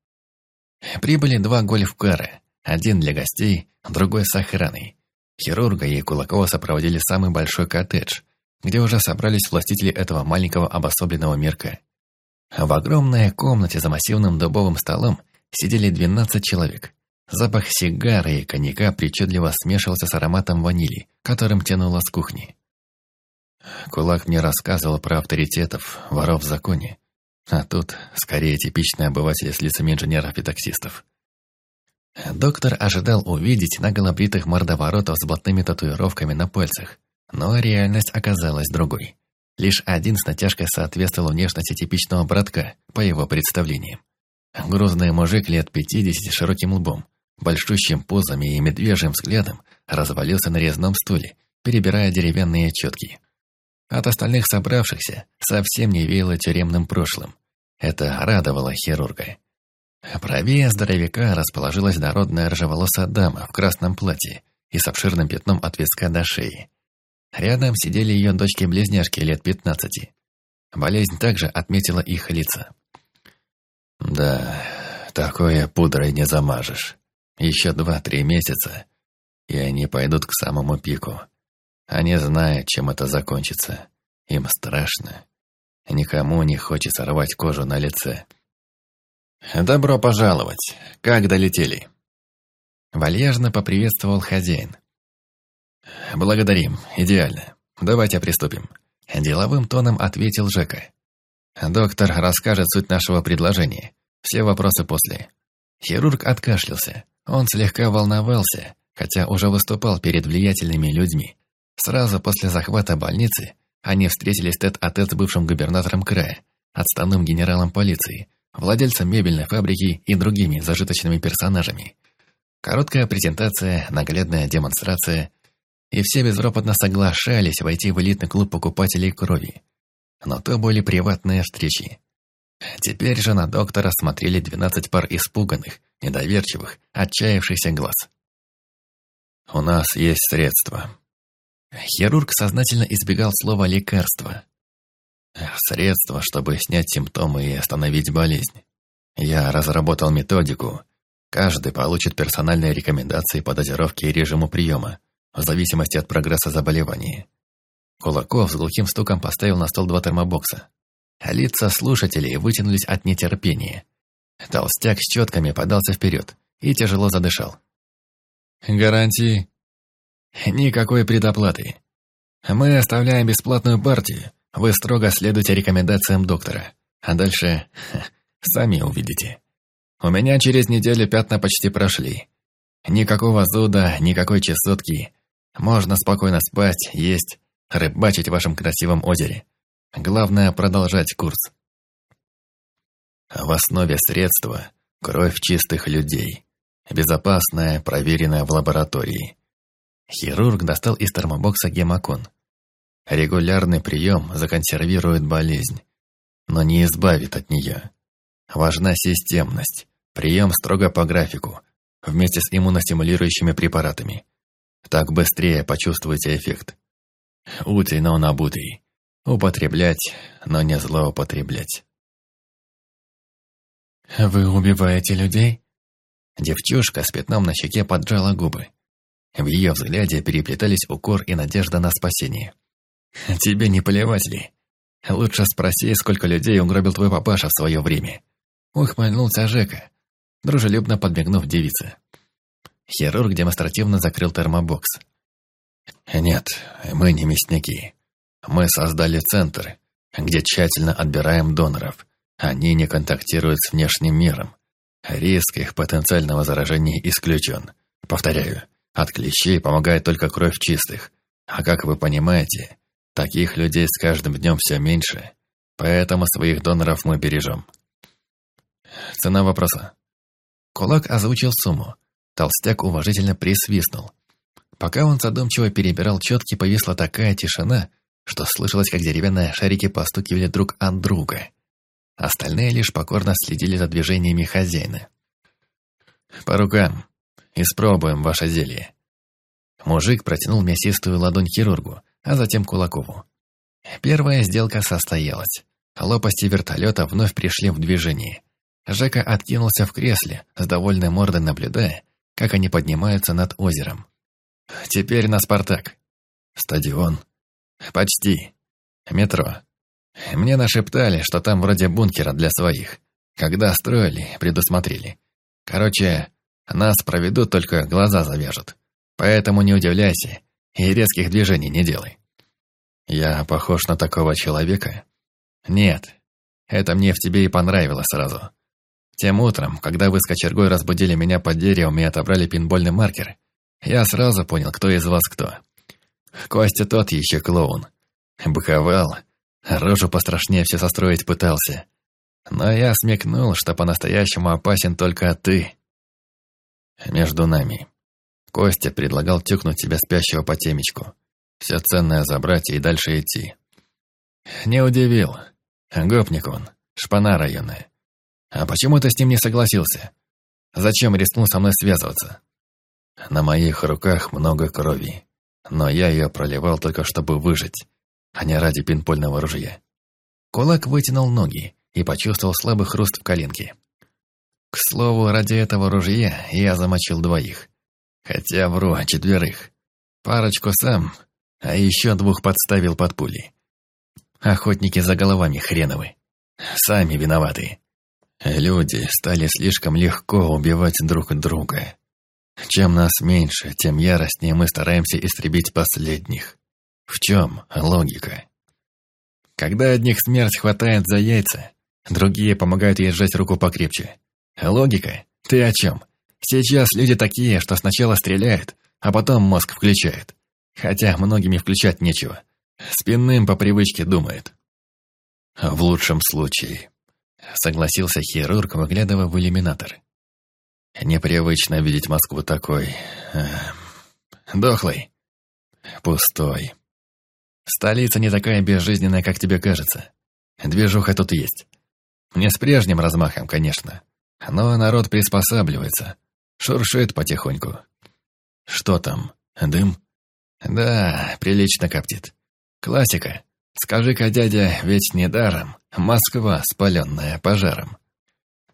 Прибыли два гольф-кара, один для гостей, другой с охраной. Хирурга и Кулакова сопроводили самый большой коттедж, где уже собрались властители этого маленького обособленного мирка. В огромной комнате за массивным дубовым столом сидели 12 человек. Запах сигары и коньяка причудливо смешивался с ароматом ванили, которым тянуло с кухни. Кулак мне рассказывал про авторитетов, воров в законе. А тут, скорее, типичный обыватель с лицами инженеров и таксистов. Доктор ожидал увидеть наголобритых мордоворотов с блатными татуировками на пальцах, но реальность оказалась другой. Лишь один с натяжкой соответствовал внешности типичного братка, по его представлениям. Грузный мужик лет пятидесяти с широким лбом, большущим позами и медвежьим взглядом развалился на резном стуле, перебирая деревянные четки. От остальных собравшихся совсем не веяло тюремным прошлым. Это радовало хирурга. Правее здоровяка расположилась дородная рыжеволосая дама в красном платье и с обширным пятном от виска до шеи. Рядом сидели ее дочки-близняшки лет пятнадцати. Болезнь также отметила их лица. «Да, такое пудрой не замажешь. Еще два-три месяца, и они пойдут к самому пику. Они знают, чем это закончится. Им страшно. Никому не хочется рвать кожу на лице». «Добро пожаловать. Как долетели?» Вальяжно поприветствовал хозяин. «Благодарим. Идеально. Давайте приступим». Деловым тоном ответил Жека. «Доктор расскажет суть нашего предложения. Все вопросы после». Хирург откашлялся. Он слегка волновался, хотя уже выступал перед влиятельными людьми. Сразу после захвата больницы они встретились тет-а-тет с бывшим губернатором края, отставным генералом полиции, владельцем мебельной фабрики и другими зажиточными персонажами. Короткая презентация, наглядная демонстрация, и все безропотно соглашались войти в элитный клуб покупателей крови. Но то были приватные встречи. Теперь же на доктора смотрели 12 пар испуганных, недоверчивых, отчаявшихся глаз. «У нас есть средства». Хирург сознательно избегал слова «лекарство», Средства, чтобы снять симптомы и остановить болезнь. Я разработал методику. Каждый получит персональные рекомендации по дозировке и режиму приема, в зависимости от прогресса заболевания. Кулаков с глухим стуком поставил на стол два термобокса. Лица слушателей вытянулись от нетерпения. Толстяк с четками подался вперед и тяжело задышал. «Гарантии?» «Никакой предоплаты. Мы оставляем бесплатную партию, вы строго следуйте рекомендациям доктора. А дальше сами увидите. У меня через неделю пятна почти прошли. Никакого зуда, никакой чесотки. Можно спокойно спать, есть, рыбачить в вашем красивом озере. Главное продолжать курс. В основе средства кровь чистых людей. Безопасная, проверенная в лаборатории. Хирург достал из термобокса гемокон. Регулярный прием законсервирует болезнь, но не избавит от нее. Важна системность, прием строго по графику, вместе с иммуностимулирующими препаратами. Так быстрее почувствуете эффект. Утый, но набутый. Употреблять, но не злоупотреблять. «Вы убиваете людей?» Девчушка с пятном на щеке поджала губы. В ее взгляде переплетались укор и надежда на спасение. «Тебе не поливать ли? Лучше спроси, сколько людей угробил твой папаша в свое время». Ухмыльнулся Жека, дружелюбно подмигнув девице. Хирург демонстративно закрыл термобокс. «Нет, мы не мясники. Мы создали центр, где тщательно отбираем доноров. Они не контактируют с внешним миром. Риск их потенциального заражения исключен. Повторяю, от клещей помогает только кровь чистых. А как вы понимаете, Таких людей с каждым днем все меньше, поэтому своих доноров мы бережем. Цена вопроса. Кулак озвучил сумму. Толстяк уважительно присвистнул. Пока он задумчиво перебирал четки, повисла такая тишина, что слышалось, как деревянные шарики постукивали друг от друга. Остальные лишь покорно следили за движениями хозяина. «По рукам. Испробуем ваше зелье». Мужик протянул мясистую ладонь хирургу, а затем Кулакову. Первая сделка состоялась. Лопасти вертолета вновь пришли в движение. Жека откинулся в кресле, с довольной мордой наблюдая, как они поднимаются над озером. «Теперь на «Спартак». «Стадион?» «Почти. Метро. Мне нашептали, что там вроде бункера для своих. Когда строили, предусмотрели. Короче, Нас проведут, только глаза завяжут. Поэтому не удивляйся и резких движений не делай. Я похож на такого человека? Нет, это мне в тебе и понравилось сразу. Тем утром, когда вы с кочергой разбудили меня под деревом и отобрали пинбольный маркер, я сразу понял, кто из вас кто. Костя тот еще клоун. Быковал, рожу пострашнее все состроить пытался. Но я смекнул, что по-настоящему опасен только ты. Между нами. Костя предлагал тюкнуть тебя спящего по темечку. Все ценное забрать и дальше идти. Не удивил. Гопник он, шпана районная. А почему ты с ним не согласился? Зачем рискнул со мной связываться? На моих руках много крови, но я ее проливал только чтобы выжить, а не ради пинпольного ружья. Кулак вытянул ноги и почувствовал слабый хруст в коленке. К слову, ради этого ружья я замочил двоих. Хотя вру, четверых. Парочку сам, а еще двух подставил под пули. Охотники за головами хреновы. Сами виноваты. Люди стали слишком легко убивать друг друга. Чем нас меньше, тем яростнее мы стараемся истребить последних. В чем логика? Когда одних смерть хватает за яйца, другие помогают ей сжать руку покрепче. Логика? Ты о чем? Сейчас люди такие, что сначала стреляют, а потом мозг включают. Хотя многими включать нечего. Спинным по привычке думает. В лучшем случае. Согласился хирург, выглядывая в иллюминатор. Непривычно видеть Москву такой... Э, дохлой. Пустой. Столица не такая безжизненная, как тебе кажется. Движуха тут есть. Не с прежним размахом, конечно. Но народ приспосабливается. Шуршит потихоньку. Что там? Дым? Да, прилично коптит. Классика. Скажи-ка, дядя, ведь недаром. Москва, спаленная пожаром.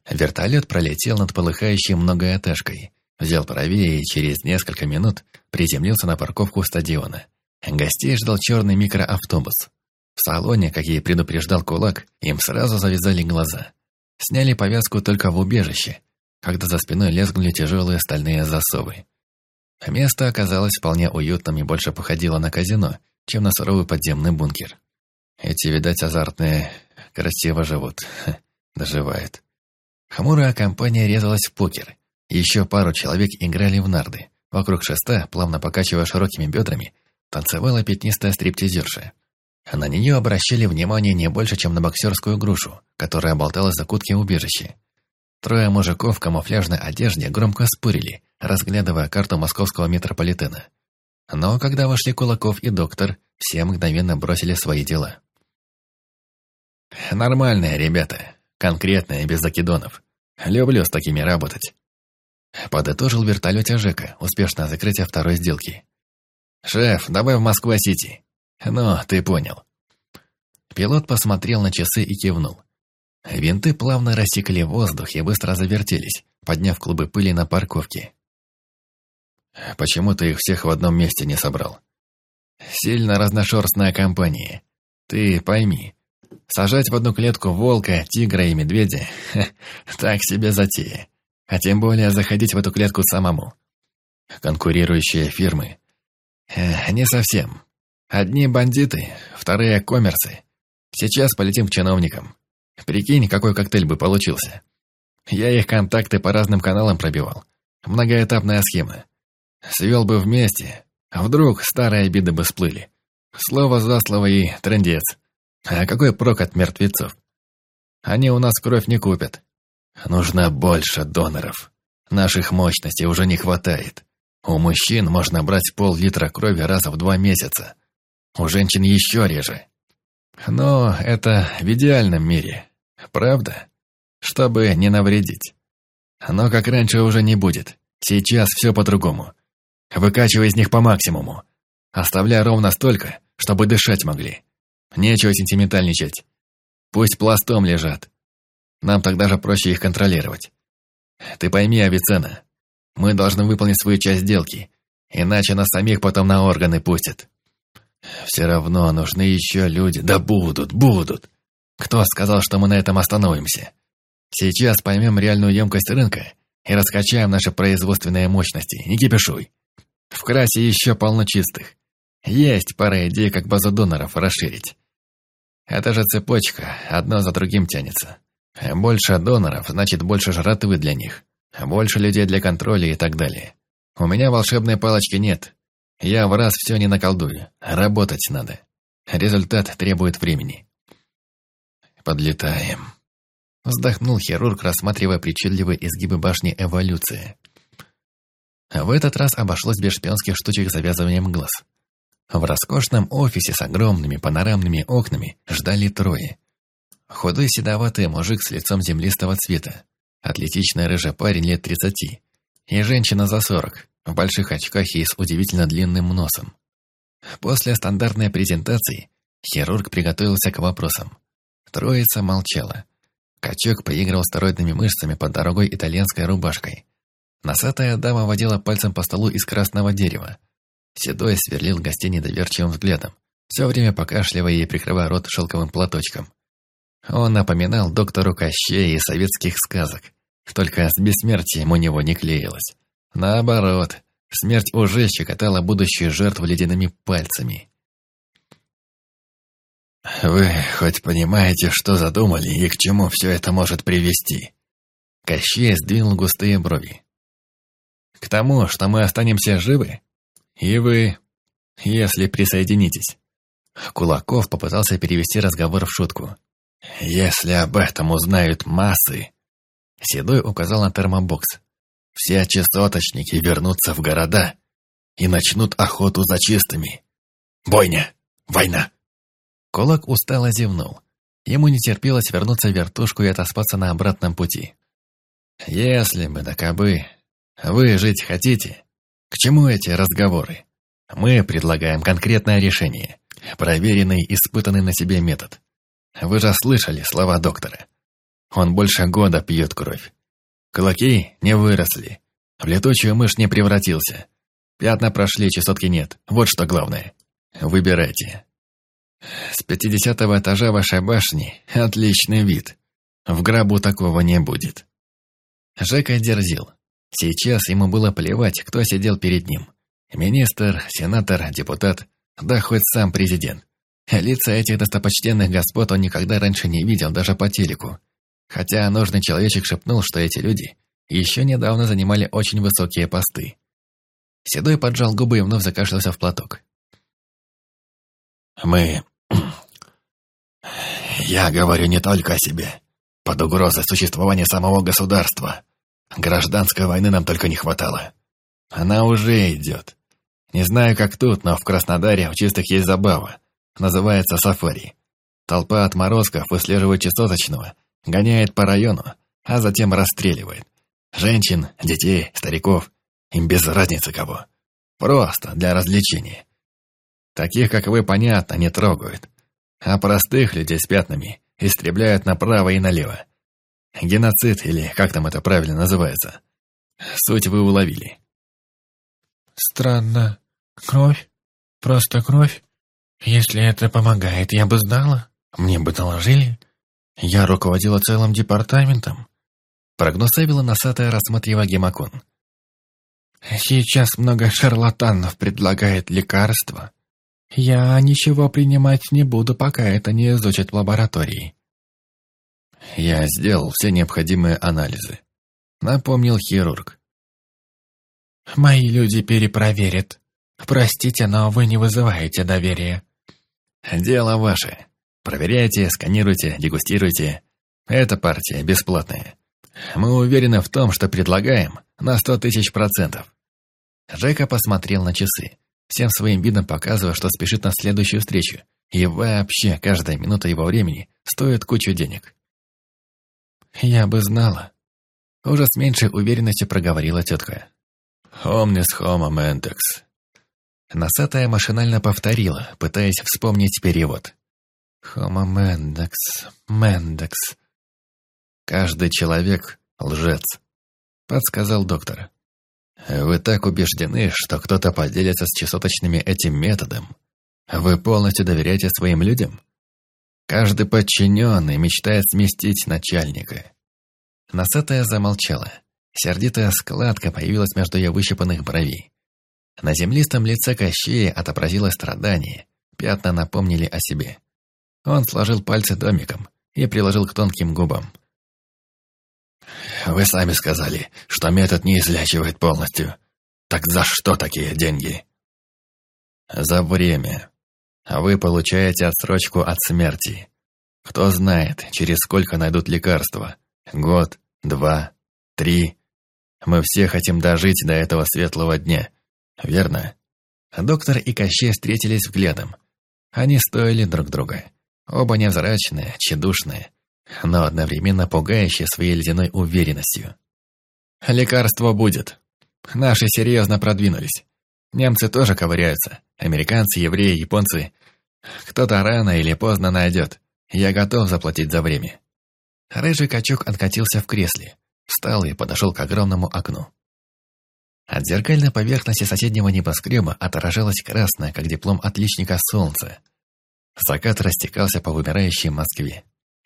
Вертолет пролетел над полыхающей многоэтажкой, взял правее и через несколько минут приземлился на парковку стадиона. Гостей ждал черный микроавтобус. В салоне, как и предупреждал кулак, им сразу завязали глаза. Сняли повязку только в убежище, когда за спиной лезгнули тяжелые стальные засовы. Место оказалось вполне уютным и больше походило на казино, чем на суровый подземный бункер. Эти, видать, азартные красиво живут. Доживают. Хмурая компания резалась в покер. Еще пару человек играли в нарды. Вокруг шеста, плавно покачивая широкими бедрами, танцевала пятнистая стриптизерша. На нее обращали внимание не больше, чем на боксерскую грушу, которая болталась за кутки убежища. Трое мужиков в камуфляжной одежде громко спорили, разглядывая карту московского метрополитена. Но когда вошли Кулаков и доктор, все мгновенно бросили свои дела. «Нормальные ребята, конкретные, без закидонов. Люблю с такими работать». Подытожил вертолете Жека, успешно закрытие второй сделки. «Шеф, давай в Москва-Сити». «Ну, ты понял». Пилот посмотрел на часы и кивнул. Винты плавно рассекли воздух и быстро завертелись, подняв клубы пыли на парковке. «Почему ты их всех в одном месте не собрал?» «Сильно разношерстная компания. Ты пойми, сажать в одну клетку волка, тигра и медведя – так себе затея. А тем более заходить в эту клетку самому. Конкурирующие фирмы не совсем. Одни бандиты, вторые – коммерсы. Сейчас полетим к чиновникам. Прикинь, какой коктейль бы получился. Я их контакты по разным каналам пробивал. Многоэтапная схема. Свел бы вместе, а вдруг старые обиды бы всплыли. Слово за слово и трендец. А какой прок от мертвецов? Они у нас кровь не купят. Нужно больше доноров. Наших мощностей уже не хватает. У мужчин можно брать пол-литра крови раз в два месяца. У женщин еще реже. Но это в идеальном мире. Правда? Чтобы не навредить. Но как раньше уже не будет. Сейчас все по-другому. Выкачивай из них по максимуму. Оставляя ровно столько, чтобы дышать могли. Нечего сентиментальничать. Пусть пластом лежат. Нам тогда же проще их контролировать. Ты пойми, Авиценна, мы должны выполнить свою часть сделки, иначе нас самих потом на органы пустят. Все равно нужны еще люди. Да будут, будут. Кто сказал, что мы на этом остановимся? Сейчас поймем реальную емкость рынка, и раскачаем наши производственные мощности, не кипишуй. В красе еще полно чистых. Есть пара идей, как базу доноров расширить. Это же цепочка, одно за другим тянется. Больше доноров, значит больше жратвы для них. Больше людей для контроля и так далее. У меня волшебной палочки нет. Я в раз все не наколдую. Работать надо. Результат требует времени. Подлетаем. Вздохнул хирург, рассматривая причудливые изгибы башни эволюции. В этот раз обошлось без шпионских штучек завязыванием глаз. В роскошном офисе с огромными панорамными окнами ждали трое. Худой седоватый мужик с лицом землистого цвета, атлетичный рыжий парень лет тридцати и женщина за сорок, в больших очках и с удивительно длинным носом. После стандартной презентации хирург приготовился к вопросам. Троица молчала. Качок поигрывал стероидными мышцами под дорогой итальянской рубашкой. Носатая дама водила пальцем по столу из красного дерева, Седой сверлил гостей недоверчивым взглядом, все время покашливая и прикрывая рот шелковым платочком. Он напоминал доктору Кощея из советских сказок, только с бессмертием у него не клеилось. Наоборот, смерть уже щекотала будущую жертву ледяными пальцами. «Вы хоть понимаете, что задумали и к чему все это может привести?» Кощей сдвинул густые брови. «К тому, что мы останемся живы?» «И вы, если присоединитесь». Кулаков попытался перевести разговор в шутку. «Если об этом узнают массы...» Седой указал на термобокс. «Все частоточники вернутся в города и начнут охоту за чистыми. Бойня! Война!» Кулак устало зевнул. Ему не терпелось вернуться в вертушку и отоспаться на обратном пути. «Если бы, да кабы, вы жить хотите, к чему эти разговоры? Мы предлагаем конкретное решение. Проверенный, испытанный на себе метод. Вы же слышали слова доктора. Он больше года пьет кровь. Кулаки не выросли. В летучую мышь не превратился. Пятна прошли, частотки нет. Вот что главное. Выбирайте. С пятидесятого этажа вашей башни отличный вид. В гробу такого не будет. Жека дерзил. Сейчас ему было плевать, кто сидел перед ним. Министр, сенатор, депутат, да хоть сам президент. Лица этих достопочтенных господ он никогда раньше не видел, даже по телеку. Хотя нужный человечек шепнул, что эти люди еще недавно занимали очень высокие посты. Седой поджал губы и вновь закашлялся в платок. «Мы... Я говорю не только о себе. Под угрозой существования самого государства. Гражданской войны нам только не хватало. Она уже идет. Не знаю, как тут, но в Краснодаре у чистых есть забава. Называется сафари. Толпа отморозков выслеживает частоточного, гоняет по району, а затем расстреливает. Женщин, детей, стариков. Им без разницы кого. Просто для развлечения. Таких, как вы, понятно, не трогают. А простых людей с пятнами истребляют направо и налево. Геноцид, или как там это правильно называется. Суть вы уловили. Странно. Кровь? Просто кровь? Если это помогает, я бы знала. Мне бы доложили. Я руководила целым департаментом. Прогнусавила носатая, рассматривая гемокон. Сейчас много шарлатанов предлагает лекарства. Я ничего принимать не буду, пока это не изучат в лаборатории. Я сделал все необходимые анализы. Напомнил хирург. Мои люди перепроверят. Простите, но вы не вызываете доверия. Дело ваше. Проверяйте, сканируйте, дегустируйте. Эта партия бесплатная. Мы уверены в том, что предлагаем на сто тысяч процентов. Жека посмотрел на часы, всем своим видом показывая, что спешит на следующую встречу. И вообще, каждая минута его времени стоит кучу денег. «Я бы знала». Уже с меньшей уверенностью проговорила тетка. «Omnis homo mentex». Носатая машинально повторила, пытаясь вспомнить перевод. «Homo mendex, mendex». «Каждый человек — лжец», — подсказал доктор. «Вы так убеждены, что кто-то поделится с частоточными этим методом. Вы полностью доверяете своим людям?» Каждый подчиненный мечтает сместить начальника. Носатая замолчала. Сердитая складка появилась между ее выщипанных бровей. На землистом лице Кощея отобразилось страдание, пятна напомнили о себе. Он сложил пальцы домиком и приложил к тонким губам. «Вы сами сказали, что метод не излечивает полностью. Так за что такие деньги?» «За время. Вы получаете отсрочку от смерти. Кто знает, через сколько найдут лекарства. Год, два, три. Мы все хотим дожить до этого светлого дня, верно?» Доктор и Кощей встретились взглядом. Они стоили друг друга. Оба невзрачные, тщедушные, но одновременно пугающие своей ледяной уверенностью. «Лекарство будет. Наши серьезно продвинулись. Немцы тоже ковыряются. Американцы, евреи, японцы. Кто-то рано или поздно найдет. Я готов заплатить за время». Рыжий качок откатился в кресле, встал и подошел к огромному окну. От зеркальной поверхности соседнего небоскреба отражалось красное, как диплом отличника солнца. Закат растекался по вымирающей Москве.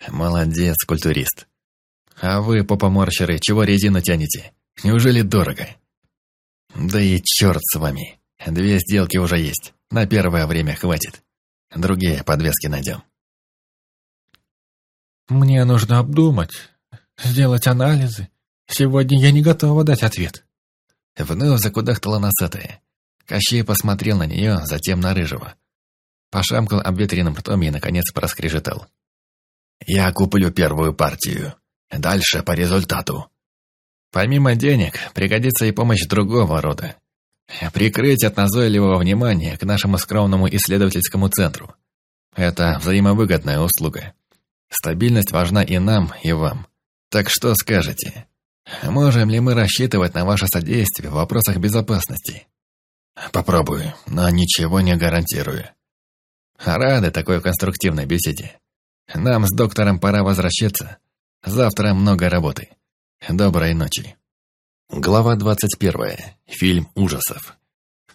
Молодец, культурист. А вы, попоморщеры, чего резину тянете? Неужели дорого? Да и черт с вами. Две сделки уже есть. На первое время хватит. Другие подвески найдем. Мне нужно обдумать, сделать анализы. Сегодня я не готова дать ответ. Вновь закудахтала носатая. Кощей посмотрел на нее, затем на Рыжего. Пошамкал обветренным ртом и, наконец, проскрежетал. «Я куплю первую партию. Дальше по результату». Помимо денег, пригодится и помощь другого рода. Прикрыть от назойливого внимания к нашему скромному исследовательскому центру. Это взаимовыгодная услуга. Стабильность важна и нам, и вам. Так что скажете? Можем ли мы рассчитывать на ваше содействие в вопросах безопасности? Попробую, но ничего не гарантирую. Рады такой конструктивной беседе. Нам с доктором пора возвращаться. Завтра много работы. Доброй ночи. Глава 21. Фильм ужасов.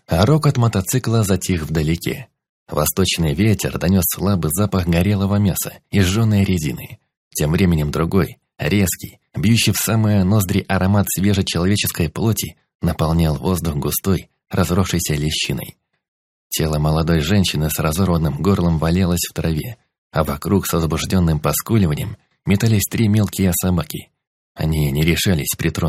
А рокот мотоцикла затих вдалеке. Восточный ветер донес слабый запах горелого мяса и жженой резины. Тем временем другой, резкий, бьющий в самые ноздри аромат свежей человеческой плоти, наполнял воздух густой, разросшейся лещиной. Тело молодой женщины с разорванным горлом валялось в траве, а вокруг с возбужденным поскуливанием метались три мелкие собаки. Они не решались притронуться